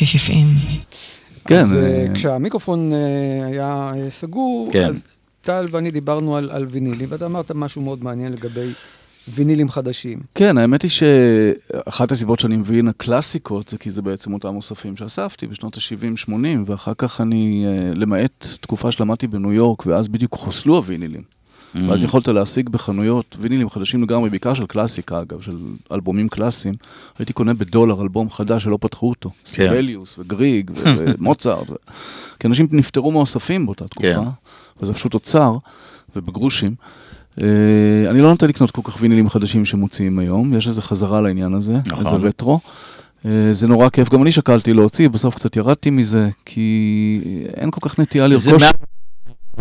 [SPEAKER 8] 106 FM.
[SPEAKER 2] כן,
[SPEAKER 3] אז
[SPEAKER 2] אה,
[SPEAKER 3] כשהמיקרופון אה, היה סגור,
[SPEAKER 2] כן.
[SPEAKER 3] אז טל ואני דיברנו על, על וינילים, ואתה אמרת משהו מאוד מעניין לגבי וינילים חדשים.
[SPEAKER 5] כן, האמת היא שאחת הסיבות שאני מבין הקלאסיקות זה כי זה בעצם אותם אוספים שאספתי בשנות ה-70-80, ואחר כך אני, למעט תקופה שלמדתי בניו יורק, ואז בדיוק חוסלו הווינילים.
[SPEAKER 2] Mm.
[SPEAKER 5] ואז יכולת להשיג בחנויות וינילים חדשים לגמרי, בעיקר של קלאסיקה אגב, של אלבומים קלאסיים. הייתי קונה בדולר אלבום חדש שלא פתחו אותו. סיבליוס וגריג ומוצרט. ו- כי אנשים נפטרו מאוספים באותה תקופה,
[SPEAKER 2] כן.
[SPEAKER 5] וזה פשוט אוצר, ובגרושים. אה, אני לא נוטה לקנות כל כך וינילים חדשים שמוציאים היום, יש איזה חזרה לעניין הזה,
[SPEAKER 2] נכון.
[SPEAKER 5] איזה רטרו. אה, זה נורא כיף, גם אני שקלתי להוציא, בסוף קצת ירדתי מזה, כי אין כל כך נטייה
[SPEAKER 2] זה
[SPEAKER 5] לרכוש.
[SPEAKER 2] מעט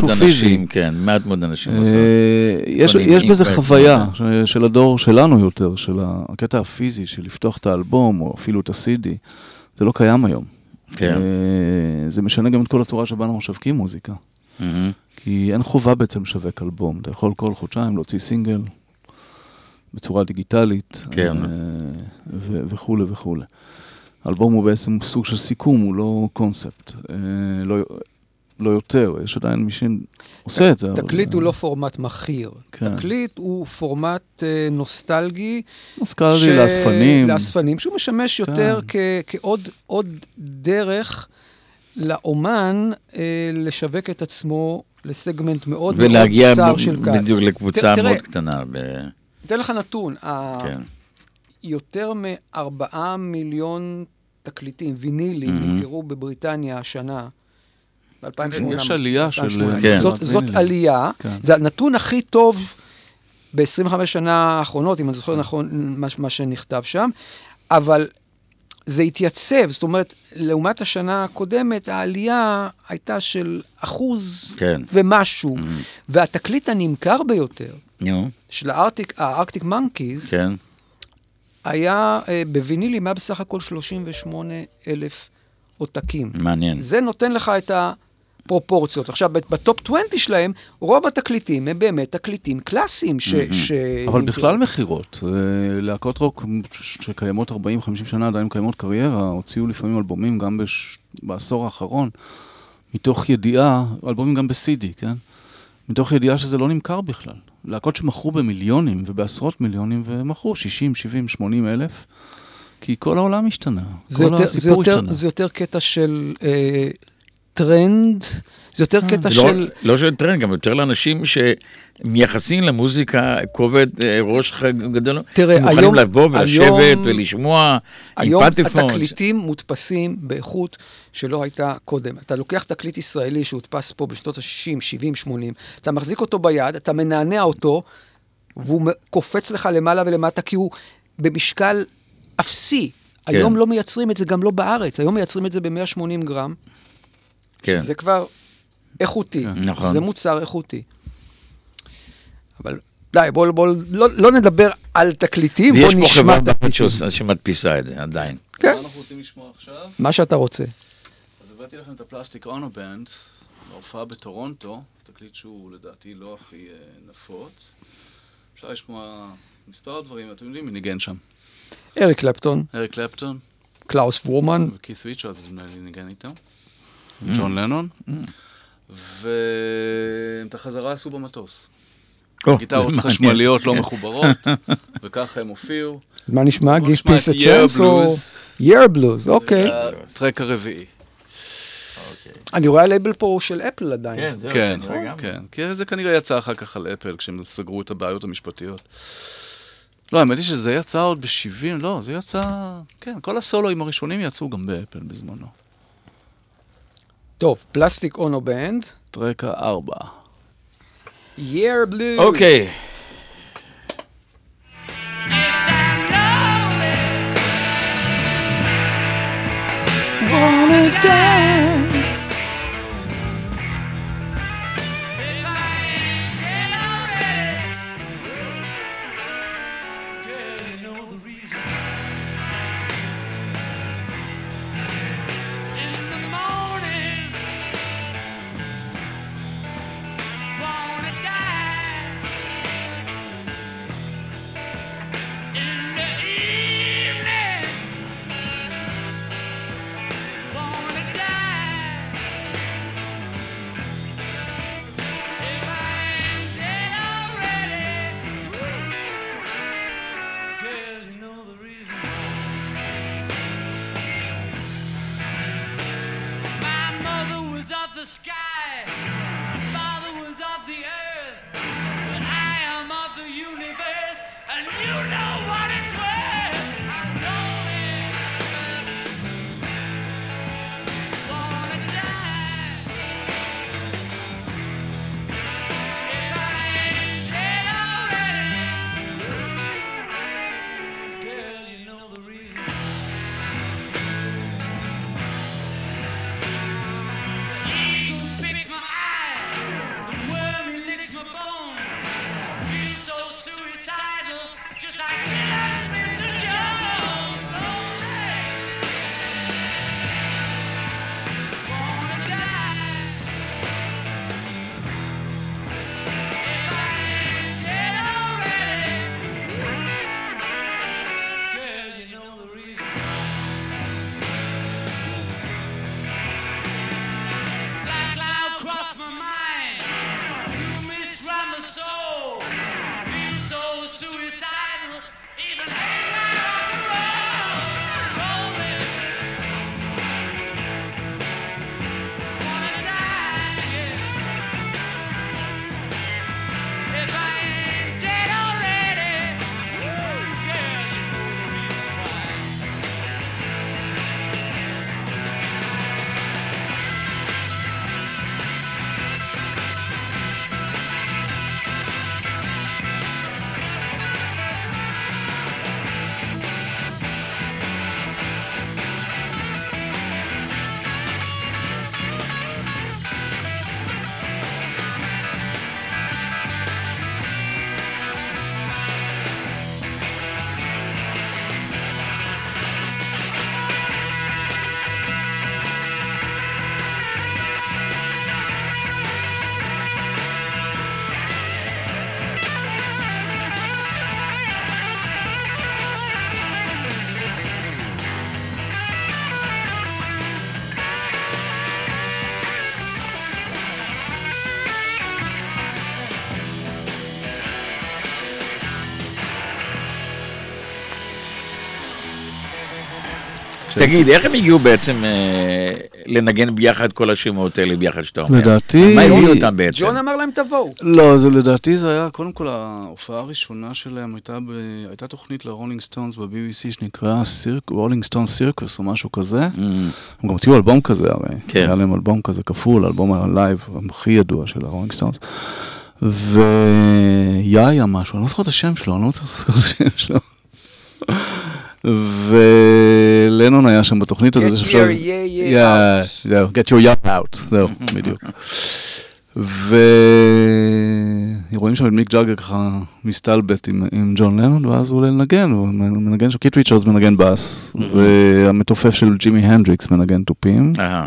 [SPEAKER 2] מאוד
[SPEAKER 5] פיזי.
[SPEAKER 2] כן, מעט מאוד אנשים עושים.
[SPEAKER 5] אה, יש,
[SPEAKER 2] קונים
[SPEAKER 5] יש בזה חוויה. ש- של הדור שלנו יותר, של הקטע הפיזי, של לפתוח את האלבום, או אפילו את ה-CD. זה לא קיים היום.
[SPEAKER 2] כן.
[SPEAKER 5] אה, זה משנה גם את כל הצורה שבה אנחנו משווקים מוזיקה. כי אין חובה בעצם לשווק אלבום. אתה יכול כל חודשיים להוציא סינגל בצורה דיגיטלית,
[SPEAKER 2] כן.
[SPEAKER 5] אה, וכולי וכולי. אלבום הוא בעצם סוג של סיכום, הוא לא קונספט. לא, לא יותר, יש עדיין מי שעושה את זה. אבל-
[SPEAKER 3] תקליט הוא לא פורמט מכיר.
[SPEAKER 5] כן.
[SPEAKER 3] תקליט הוא פורמט אה, נוסטלגי.
[SPEAKER 5] נוסקלגי
[SPEAKER 3] ש-
[SPEAKER 5] לאספנים.
[SPEAKER 3] לאספנים, שהוא משמש יותר
[SPEAKER 5] כן.
[SPEAKER 3] כ- כעוד עוד דרך לאומן אה, לשווק את עצמו לסגמנט מאוד מאוד
[SPEAKER 2] ולהגיע
[SPEAKER 3] צר
[SPEAKER 2] ב-
[SPEAKER 3] של קהל.
[SPEAKER 2] בדיוק לקבוצה
[SPEAKER 3] ת- תראה,
[SPEAKER 2] מאוד קטנה. ב-
[SPEAKER 3] אתן לך נתון, ה-
[SPEAKER 2] כן.
[SPEAKER 3] יותר מארבעה מיליון תקליטים, וינילים,
[SPEAKER 2] מהמם.
[SPEAKER 3] נמכרו בבריטניה השנה. ב-2008.
[SPEAKER 5] יש עלייה של...
[SPEAKER 2] כן.
[SPEAKER 3] זאת, זאת. עלייה,
[SPEAKER 5] כן.
[SPEAKER 3] זה הנתון הכי טוב ב-25 שנה האחרונות, אם אני זוכר נכון מה, מה שנכתב שם, אבל זה התייצב, זאת אומרת, לעומת השנה הקודמת, העלייה הייתה של אחוז
[SPEAKER 2] כן.
[SPEAKER 3] ומשהו, והתקליט הנמכר ביותר
[SPEAKER 2] נו,
[SPEAKER 3] של הארטיק, הארקטיק מנקיז,
[SPEAKER 2] כן.
[SPEAKER 3] היה אה, בווינילים, היה בסך הכל 38 אלף עותקים.
[SPEAKER 2] מעניין.
[SPEAKER 3] זה נותן לך את הפרופורציות. עכשיו, ב- בטופ 20 שלהם, רוב התקליטים הם באמת תקליטים קלאסיים. ש, ש...
[SPEAKER 5] אבל בכלל מכירות. אה, להקות רוק שקיימות 40-50 שנה, עדיין קיימות קריירה, הוציאו לפעמים אלבומים גם בש... בעשור האחרון, מתוך ידיעה, אלבומים גם ב-CD, כן? מתוך ידיעה שזה לא נמכר בכלל. להקות שמכרו במיליונים ובעשרות מיליונים, ומכרו 60, 70, 80 אלף, כי כל העולם השתנה.
[SPEAKER 3] זה
[SPEAKER 5] כל
[SPEAKER 3] יותר, זה,
[SPEAKER 5] הסיפור
[SPEAKER 3] יותר,
[SPEAKER 5] השתנה.
[SPEAKER 3] זה יותר קטע של אה, טרנד, זה יותר קטע
[SPEAKER 2] זה לא-
[SPEAKER 3] של...
[SPEAKER 2] לא של טרנד, גם יותר לאנשים שמייחסים למוזיקה כובד אה, ראש גדול.
[SPEAKER 3] תראה,
[SPEAKER 2] מוכנים
[SPEAKER 3] היום-
[SPEAKER 2] לבוא ולשבת
[SPEAKER 3] היום-
[SPEAKER 2] ולשמוע עם
[SPEAKER 3] היום
[SPEAKER 2] פטיפון.
[SPEAKER 3] התקליטים מודפסים באיכות שלא הייתה קודם. אתה לוקח תקליט ישראלי שהודפס פה בשנות ה-60, 70, 80, אתה מחזיק אותו ביד, אתה מנענע אותו, והוא קופץ לך למעלה ולמטה, כי הוא במשקל אפסי.
[SPEAKER 2] כן.
[SPEAKER 3] היום לא מייצרים את זה, גם לא בארץ. היום מייצרים את זה ב-180 גרם,
[SPEAKER 2] כן.
[SPEAKER 3] שזה כבר איכותי.
[SPEAKER 5] כן.
[SPEAKER 2] נכון.
[SPEAKER 3] זה מוצר איכותי. אבל די, בואו בוא, לא, לא נדבר על תקליטים, בואו
[SPEAKER 2] ויש פה
[SPEAKER 3] נשמע
[SPEAKER 2] חברה בארץ
[SPEAKER 3] תקליטים.
[SPEAKER 2] שעושה- שמדפיסה את זה עדיין.
[SPEAKER 3] כן,
[SPEAKER 5] מה אנחנו רוצים לשמוע עכשיו?
[SPEAKER 3] מה שאתה רוצה.
[SPEAKER 5] אז הבאתי לכם את הפלסטיק אונו בנד, בהופעה בטורונטו, תקליט שהוא לדעתי לא הכי אה, נפוץ. אפשר לשמוע מספר דברים, אתם יודעים מי ניגן שם?
[SPEAKER 3] אריק קלפטון,
[SPEAKER 5] אריק קלפטון,
[SPEAKER 3] קלאוס פורמן,
[SPEAKER 5] וקית' ריצ'רדס, ניגן איתו. ג'ון לנון. ואת החזרה עשו במטוס. גיטרות חשמליות לא
[SPEAKER 2] מעניין.
[SPEAKER 5] מחוברות, וככה הם הופיעו.
[SPEAKER 3] מה נשמע?
[SPEAKER 5] נשמע peace
[SPEAKER 3] a chance או... Yer Blues, אוקיי.
[SPEAKER 5] ה track הרביעי.
[SPEAKER 3] אני רואה הלייבל פה הוא של אפל עדיין.
[SPEAKER 2] כן, זהו,
[SPEAKER 5] כן. כן. כי זה כנראה יצא אחר כך על אפל, כשהם סגרו את הבעיות המשפטיות. לא, האמת היא שזה יצא עוד ב-70, לא, זה יצא... כן, כל הסולואים הראשונים יצאו גם באפל בזמנו.
[SPEAKER 3] טוב, פלסטיק אונו בנד,
[SPEAKER 5] track הארבע.
[SPEAKER 3] Yer Blues.
[SPEAKER 2] אוקיי.
[SPEAKER 9] My
[SPEAKER 2] תגיד, איך הם הגיעו בעצם אה, לנגן ביחד כל השמות האלה ביחד שאתה אומר?
[SPEAKER 5] לדעתי-
[SPEAKER 2] מה הביא אותם בעצם?
[SPEAKER 3] ג'ון אמר להם תבואו.
[SPEAKER 5] לא, זה לדעתי זה היה, קודם כל ההופעה הראשונה שלהם הייתה, ב, הייתה תוכנית לרולינג סטונס ב-BBC שנקרא סירק, רולינג סטונס סירקוס או משהו כזה.
[SPEAKER 2] אממ,
[SPEAKER 5] הם גם הוציאו אלבום כזה הרי,
[SPEAKER 2] כן.
[SPEAKER 5] היה להם אלבום כזה כפול, אלבום הלייב הכי ידוע של הרולינג סטונס. ויאיה משהו, אני לא זוכר את השם שלו, אני לא מצליח לזכור את השם שלו. ולנון היה שם בתוכנית הזאת.
[SPEAKER 3] Get
[SPEAKER 5] שאפשר-
[SPEAKER 3] Yer
[SPEAKER 5] Ya-Ya's
[SPEAKER 3] Out.
[SPEAKER 5] Get Yer Ya-Ya's Out, זהו, בדיוק. ורואים שם את מיק ג'אגר ככה מסתלבט עם, עם ג'ון לנון, ואז הוא עולה לנגן, הוא מנגן שם, קיט ריצ'רדס מנגן בס, והמתופף של ג'ימי הנדריקס מנגן תופים,
[SPEAKER 2] אהה.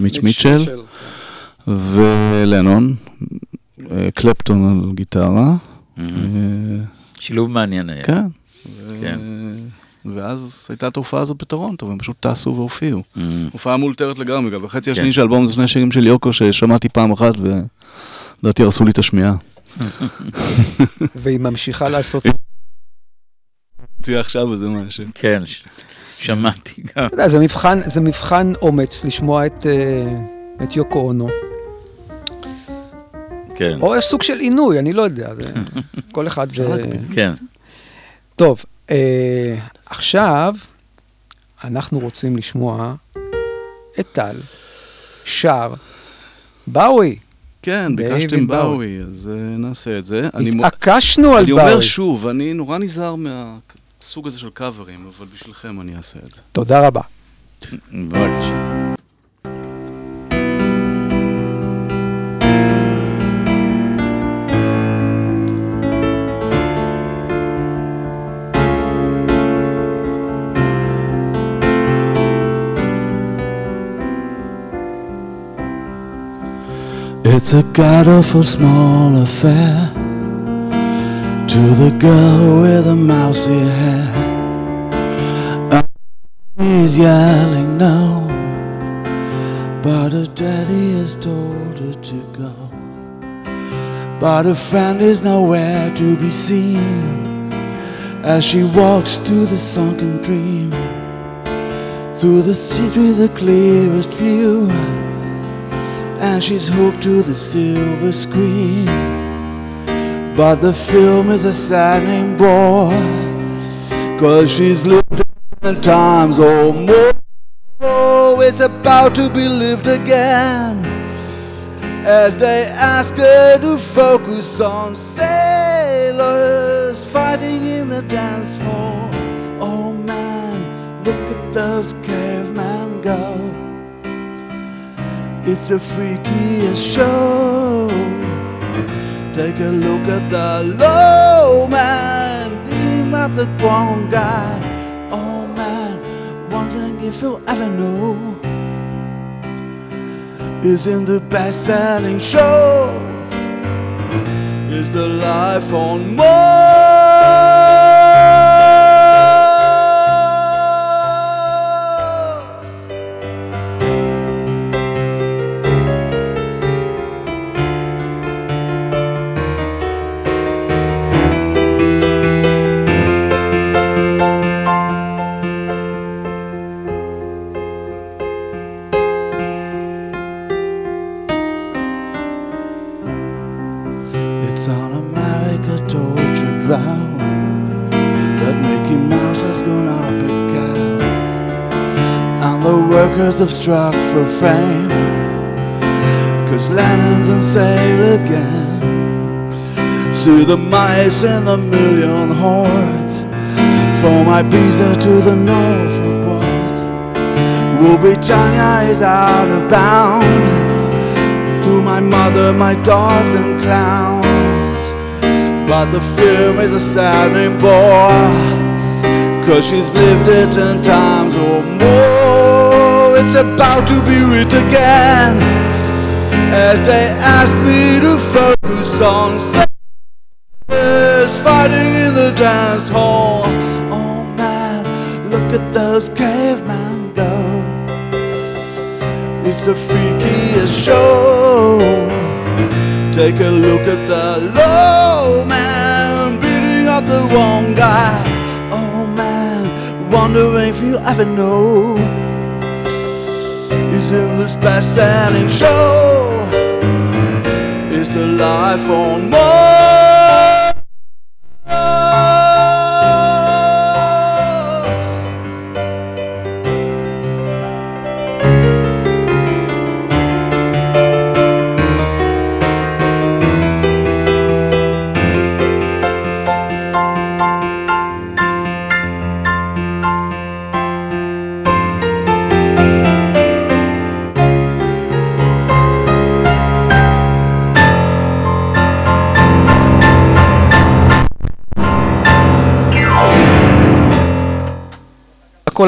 [SPEAKER 5] מיץ' מיטשל, ולנון, אה, קלפטון על גיטרה, אה,
[SPEAKER 2] שילוב מעניין היה.
[SPEAKER 5] כן. ואז הייתה התופעה הזאת בטורונטו, והם פשוט טסו והופיעו.
[SPEAKER 2] Mm.
[SPEAKER 5] הופעה מאולתרת לגמרי, גם בחצי השני
[SPEAKER 2] כן.
[SPEAKER 5] של האלבום זה שני שירים של יוקו ששמעתי פעם אחת, ולדעתי הרסו לי את השמיעה.
[SPEAKER 3] והיא ממשיכה לעשות...
[SPEAKER 5] תציע עכשיו וזה מה ש...
[SPEAKER 2] כן, שמעתי גם.
[SPEAKER 3] אתה יודע, זה מבחן, זה מבחן אומץ לשמוע את, אה, את יוקו אונו.
[SPEAKER 2] כן,
[SPEAKER 3] או סוג של עינוי, אני לא יודע, זה כל אחד ו...
[SPEAKER 2] כן.
[SPEAKER 3] טוב, עכשיו אנחנו רוצים לשמוע את טל שר באוי.
[SPEAKER 5] כן, ביקשתם
[SPEAKER 3] באוי.
[SPEAKER 5] אז אה, נעשה את זה. אני
[SPEAKER 3] התעקשנו על
[SPEAKER 5] אני
[SPEAKER 3] באוי.
[SPEAKER 5] אומר שוב, אני נורא נזהר מהסוג הזה של קאברים, אבל בשבילכם אני אעשה את זה.
[SPEAKER 3] תודה רבה.
[SPEAKER 5] It's a god awful small affair to the girl with the mousy hair. He's yelling no, but her daddy has told her to go. But her friend is nowhere to be seen as she walks through the sunken dream, through the seat with the clearest view and she's hooked to the silver screen. But the film is a saddening bore, cause she's lived ten times or more. Oh, it's about to be lived again. As they asked her to focus on sailors fighting in the dance hall. Oh man, look at those cavemen go. It's the freakiest show. Take a look at the low man, beam at the wrong guy. Oh man, wondering if you'll ever know. Is in the best selling show. Is the life on Mars? Have struck for fame. Cause Lennon's on sale again. See the mice in the million hordes, from Ibiza to the Norfolk Woods. Rule Britannia is out of bounds to my mother, my dogs and clowns. But the film is a saddening bore, cause she's lived it ten times or more. About to be writ again, as they ask me to focus on sailors fighting in the dance hall. Oh man, look at those cavemen go. It's the freakiest show. Take a look at the low man beating up the wrong guy. Oh man, wondering if you'll ever know the best-selling show is the life on
[SPEAKER 3] more.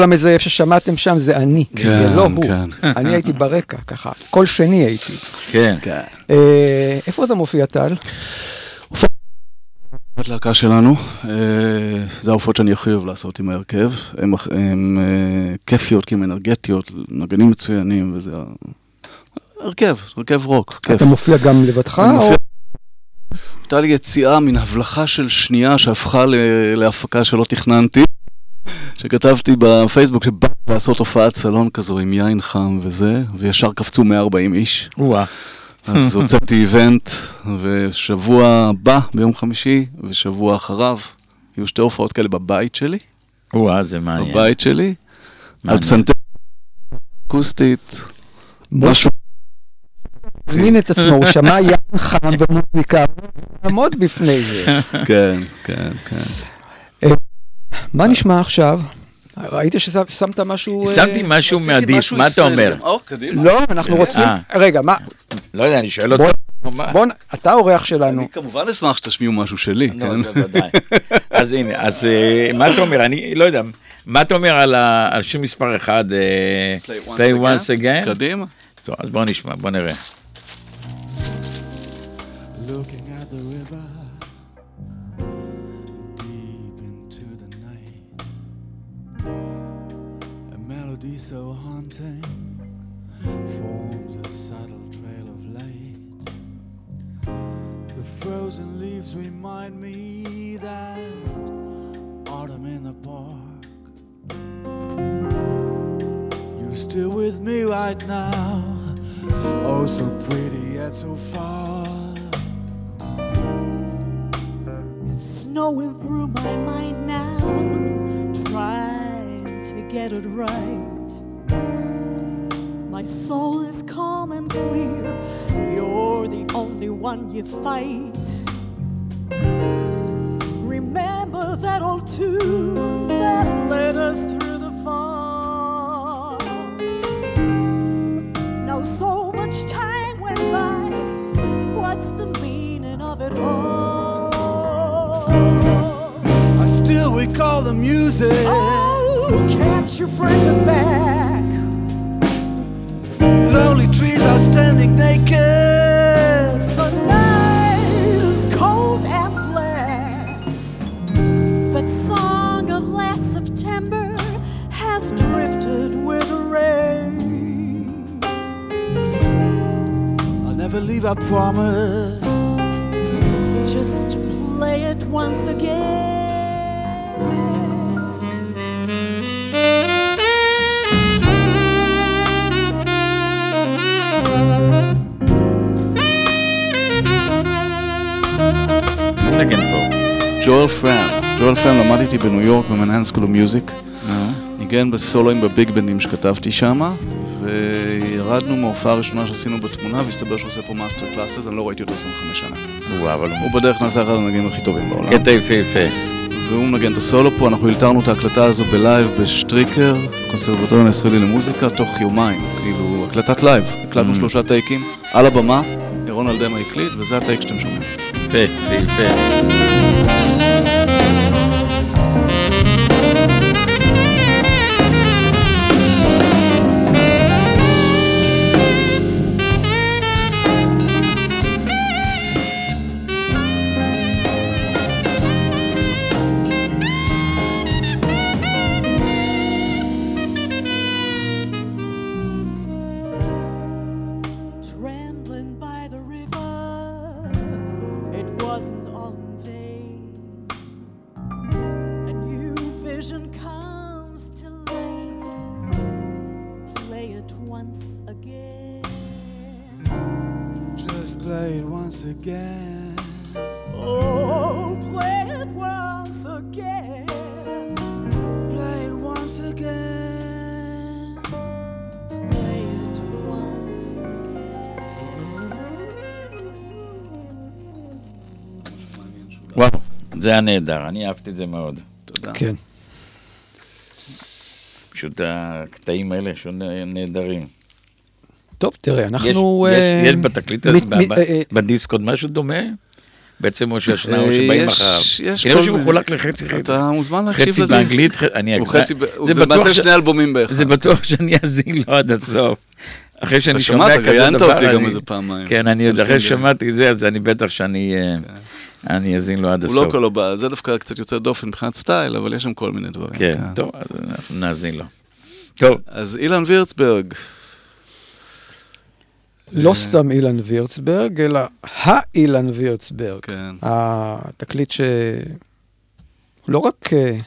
[SPEAKER 3] המזייף ששמעתם שם זה אני,
[SPEAKER 5] כן,
[SPEAKER 3] זה לא הוא.
[SPEAKER 5] כן.
[SPEAKER 3] אני הייתי ברקע, ככה, קול שני הייתי.
[SPEAKER 2] כן.
[SPEAKER 3] אה, איפה אתה מופיע, טל?
[SPEAKER 5] את להקה שלנו, אה, זה ההופעות שאני הכי אוהב לעשות עם ההרכב. הן אה, כיפיות כי הן אנרגטיות, נגנים מצוינים, וזה... הרכב, הרכב רוק, כיף.
[SPEAKER 3] אתה מופיע גם לבדך?
[SPEAKER 5] הייתה לי יציאה מן הבלחה של שנייה שהפכה ל- להפקה שלא תכננתי, שכתבתי בפייסבוק שבא לעשות הופעת סלון כזו עם יין חם וזה, וישר קפצו 140 איש. אז הוצאתי איבנט, ושבוע הבא, ביום חמישי, ושבוע אחריו, יהיו שתי הופעות כאלה בבית שלי,
[SPEAKER 2] וואה, זה מעניין.
[SPEAKER 5] בבית שלי, על. פסנתר אקוסטית, משהו...
[SPEAKER 3] הזמין את עצמו, הוא שמע ים חם ומוזיקה, הוא יעמוד בפני זה.
[SPEAKER 5] כן, כן, כן.
[SPEAKER 3] מה נשמע עכשיו? ראית ששמת משהו... אה,
[SPEAKER 2] שמתי משהו
[SPEAKER 5] משהו
[SPEAKER 2] מה אתה אומר?
[SPEAKER 5] ישראלי. או, קדימה.
[SPEAKER 3] לא, אנחנו רוצים...
[SPEAKER 2] אה.
[SPEAKER 3] רגע, מה?
[SPEAKER 2] לא יודע, אני שואל אותו. מה?
[SPEAKER 3] בוא, אתה האורח שלנו.
[SPEAKER 5] אני כמובן אשמח שתשמיעו משהו שלי,
[SPEAKER 2] לא,
[SPEAKER 5] כן?
[SPEAKER 2] אז הנה, אז אה, מה אתה אומר? אני לא יודע, מה אתה אומר על ה- על שיר מספר אחד, אה, Play once again?
[SPEAKER 5] קדימה.
[SPEAKER 2] טוב, אז בוא נשמע, בוא נראה.
[SPEAKER 5] Looking forms a subtle trail of light. The frozen leaves remind me that autumn in the park. You're still with me right now, oh so pretty yet so far.
[SPEAKER 10] It's snowing through my mind now, trying to get it right. My soul is calm and clear. You're the only one you fight. Remember that old tune that led us through the fall. Now so much time went by. What's the meaning of it all?
[SPEAKER 5] I still recall the music.
[SPEAKER 10] Oh, can't you bring it back?
[SPEAKER 5] Lonely trees are standing naked.
[SPEAKER 10] The night is cold and black. That song of last September has drifted with the rain.
[SPEAKER 5] I'll never leave, I promise.
[SPEAKER 10] Just play it once again.
[SPEAKER 5] ג'ואל פראם. ג'ואל פראם למד איתי בניו יורק ב Manhattan School of Music. ניגן בסולואים בביג בנדים שכתבתי שם, וירדנו מההופעה הראשונה שעשינו בתמונה, והסתבר שהוא עושה פה master classes, אני לא ראיתי אותו 25 שנה.
[SPEAKER 2] וואו, אבל הוא
[SPEAKER 5] בדרך נעשה אחד הנגנים הכי טובים בעולם.
[SPEAKER 2] קטע יפהפה.
[SPEAKER 5] והוא מנגן את הסולו פה, אנחנו הלתרנו את ההקלטה הזו בלייב בשטריקר, קונסרבטוריון הישראלי למוזיקה, תוך יומיים, כאילו, הקלטת לייב. הקלטנו
[SPEAKER 2] אממ.
[SPEAKER 5] שלושה טייקים, על הבמה, ירון אלדמה הקליט, וזה הטייק שאתם שומעים.
[SPEAKER 2] יפה, יפה.
[SPEAKER 10] Thank
[SPEAKER 2] you. זה היה נהדר, אני אהבתי את זה מאוד.
[SPEAKER 5] תודה.
[SPEAKER 3] כן.
[SPEAKER 2] פשוט הקטעים האלה שהיו נהדרים.
[SPEAKER 3] טוב, תראה,
[SPEAKER 2] יש-
[SPEAKER 3] אנחנו...
[SPEAKER 2] יש-
[SPEAKER 3] אה,
[SPEAKER 2] יש בתקליט הזה,
[SPEAKER 3] אה, אה,
[SPEAKER 2] בדיסק עוד משהו דומה? בעצם או שהשניים
[SPEAKER 5] אה,
[SPEAKER 2] שבאים
[SPEAKER 5] יש-
[SPEAKER 2] אחריו.
[SPEAKER 5] יש
[SPEAKER 2] כאילו
[SPEAKER 5] כל
[SPEAKER 2] שהוא. מחולק לחצי חצי.
[SPEAKER 5] אתה מוזמן להקשיב
[SPEAKER 2] חצי
[SPEAKER 5] לדיסק.
[SPEAKER 2] באנגלית, ח- אני
[SPEAKER 5] הוא
[SPEAKER 2] אקרא-
[SPEAKER 5] חצי,
[SPEAKER 2] זה
[SPEAKER 5] זה למעשה
[SPEAKER 2] בטוח ש-
[SPEAKER 5] שני אלבומים באחד.
[SPEAKER 2] זה בטוח שאני אאזין לו עד הסוף. אחרי שאני
[SPEAKER 5] אתה
[SPEAKER 2] שומע
[SPEAKER 5] שמעת,
[SPEAKER 2] כזה דבר,
[SPEAKER 5] ראיינת אותי גם
[SPEAKER 2] אני-
[SPEAKER 5] איזה פעמיים.
[SPEAKER 2] כן, אני יודע, אחרי. ששמעתי את זה, אז אני בטח שאני... אני אאזין לו עד
[SPEAKER 5] הוא
[SPEAKER 2] הסוף.
[SPEAKER 5] לא כולו בא, זה דווקא קצת יוצא דופן מבחינת סטייל, אבל יש שם כל מיני דברים.
[SPEAKER 2] כן, טוב, אז אנחנו נאזין לו. טוב,
[SPEAKER 5] אז אילן וירצברג,
[SPEAKER 3] לא סתם אילן וירצברג, אלא האילן וירצברג.
[SPEAKER 5] כן.
[SPEAKER 3] התקליט ש... הוא לא רק אה,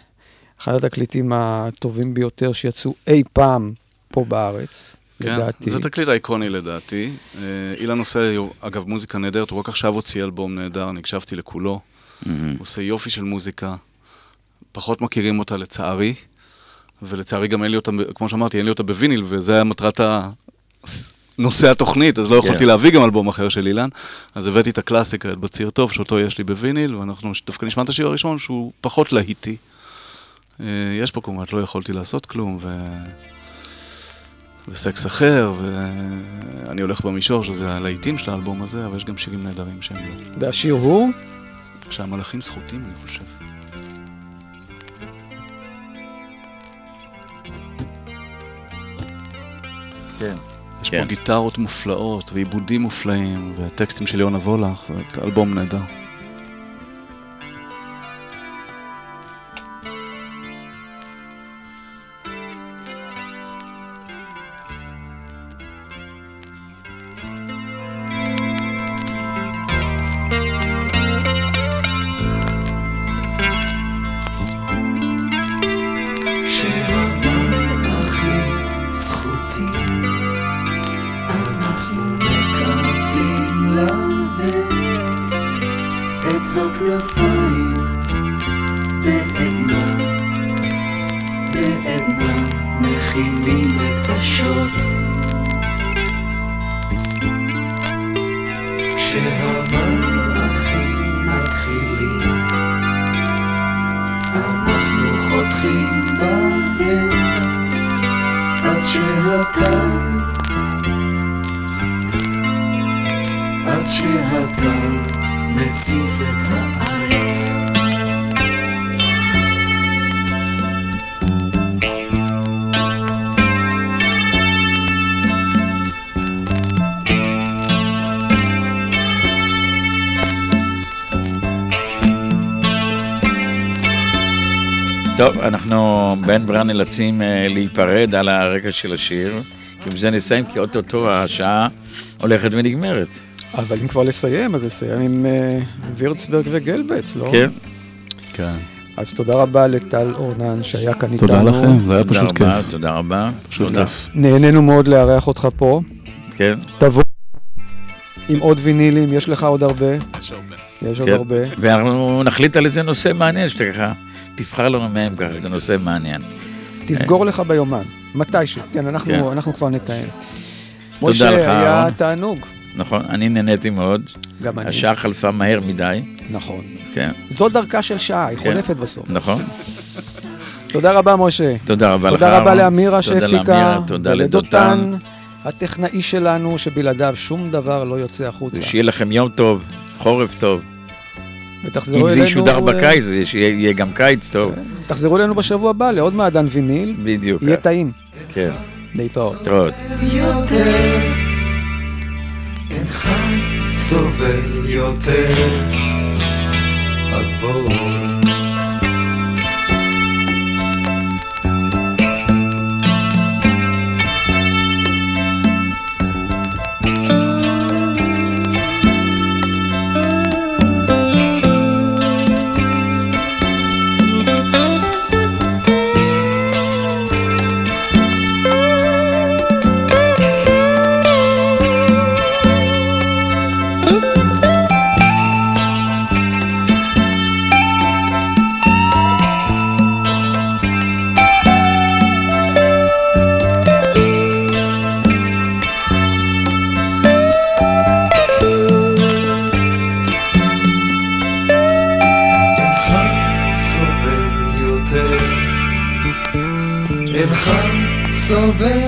[SPEAKER 3] אחד התקליטים הטובים ביותר שיצאו אי פעם פה בארץ,
[SPEAKER 5] כן,
[SPEAKER 3] לדעתי.
[SPEAKER 5] זה תקליט אייקוני לדעתי. אה, אילן עושה, אגב, מוזיקה נהדרת, הוא רק עכשיו הוציא אלבום נהדר, אני הקשבתי לכולו. הוא עושה יופי של מוזיקה, פחות מכירים אותה לצערי, ולצערי גם אין לי אותה, כמו שאמרתי, אין לי אותה בוויניל, וזה היה מטרת. נושא התוכנית, אז לא יכולתי
[SPEAKER 2] כן.
[SPEAKER 5] להביא גם אלבום אחר של אילן, אז הבאתי את הקלאסיקה, את בציר טוב, שאותו יש לי בוויניל, ואנחנו דווקא נשמע את השיר הראשון, שהוא פחות להיטי. אה, יש פה כמובן, לא יכולתי לעשות כלום, ו... וסקס אחר, ואני הולך במישור שזה הלהיטים של האלבום הזה, אבל יש גם שירים נהדרים שהם לא.
[SPEAKER 3] והשיר הוא,
[SPEAKER 5] כשהמלאכים סחוטים, אני חושב.
[SPEAKER 2] כן.
[SPEAKER 5] יש
[SPEAKER 2] כן.
[SPEAKER 5] פה גיטרות מופלאות ועיבודים מופלאים, וטקסטים של יונה וולך, זה אלבום נהדר.
[SPEAKER 6] אנחנו
[SPEAKER 2] בין ברירה נאלצים אה, להיפרד על הרקע של השיר. עם זה נסיים, כי אוטוטו השעה הולכת ונגמרת.
[SPEAKER 3] אבל אם כבר לסיים, אז לסיים עם אה, וירצברג וגלבץ, לא?
[SPEAKER 2] כן?
[SPEAKER 5] כן.
[SPEAKER 3] אז תודה רבה לטל אורנן שהיה כאן איתנו.
[SPEAKER 5] תודה לכם, זה היה פשוט
[SPEAKER 2] רבה,
[SPEAKER 5] כיף.
[SPEAKER 2] תודה רבה.
[SPEAKER 5] פשוט
[SPEAKER 2] תודה.
[SPEAKER 5] כיף.
[SPEAKER 3] נהנינו מאוד לארח אותך פה.
[SPEAKER 2] כן,
[SPEAKER 3] תבוא עם עוד וינילים, יש לך עוד הרבה. יש עוד
[SPEAKER 2] כן.
[SPEAKER 3] הרבה.
[SPEAKER 2] ואנחנו נחליט על איזה נושא מעניין שאתה ככה, תבחר לנו מהם ככה, איזה נושא מעניין.
[SPEAKER 3] תסגור לך ביומן, מתישהו. כן, אנחנו
[SPEAKER 2] כן.
[SPEAKER 3] אנחנו כבר נתאם.
[SPEAKER 2] תודה
[SPEAKER 3] משה, היה
[SPEAKER 2] אהרון.
[SPEAKER 3] תענוג.
[SPEAKER 2] נכון, אני נהניתי מאוד.
[SPEAKER 3] גם אני.
[SPEAKER 2] השעה חלפה מהר מדי,
[SPEAKER 3] נכון.
[SPEAKER 2] כן,
[SPEAKER 3] זו דרכה של שעה, היא
[SPEAKER 2] כן.
[SPEAKER 3] חולפת בסוף.
[SPEAKER 2] נכון.
[SPEAKER 3] תודה רבה, משה.
[SPEAKER 2] תודה רבה לך,
[SPEAKER 3] תודה רבה. לאמירה
[SPEAKER 2] תודה
[SPEAKER 3] שהפיקה,
[SPEAKER 2] לאמירה, תודה לדותן.
[SPEAKER 3] הטכנאי שלנו, שבלעדיו שום דבר לא יוצא החוצה.
[SPEAKER 2] שיהיה לכם יום טוב, חורף טוב.
[SPEAKER 3] ותחזרו
[SPEAKER 2] אם זה
[SPEAKER 3] אלינו,
[SPEAKER 2] ישודר
[SPEAKER 3] אה,
[SPEAKER 2] בקיץ, זה שיהיה יהיה גם קיץ טוב.
[SPEAKER 3] תחזרו אלינו בשבוע הבא לעוד מעדן ויניל,
[SPEAKER 2] בדיוק.
[SPEAKER 3] יהיה טעים.
[SPEAKER 2] כן.
[SPEAKER 3] להתראות.
[SPEAKER 2] להתראות.
[SPEAKER 6] אינך סובל יותר עבור סובל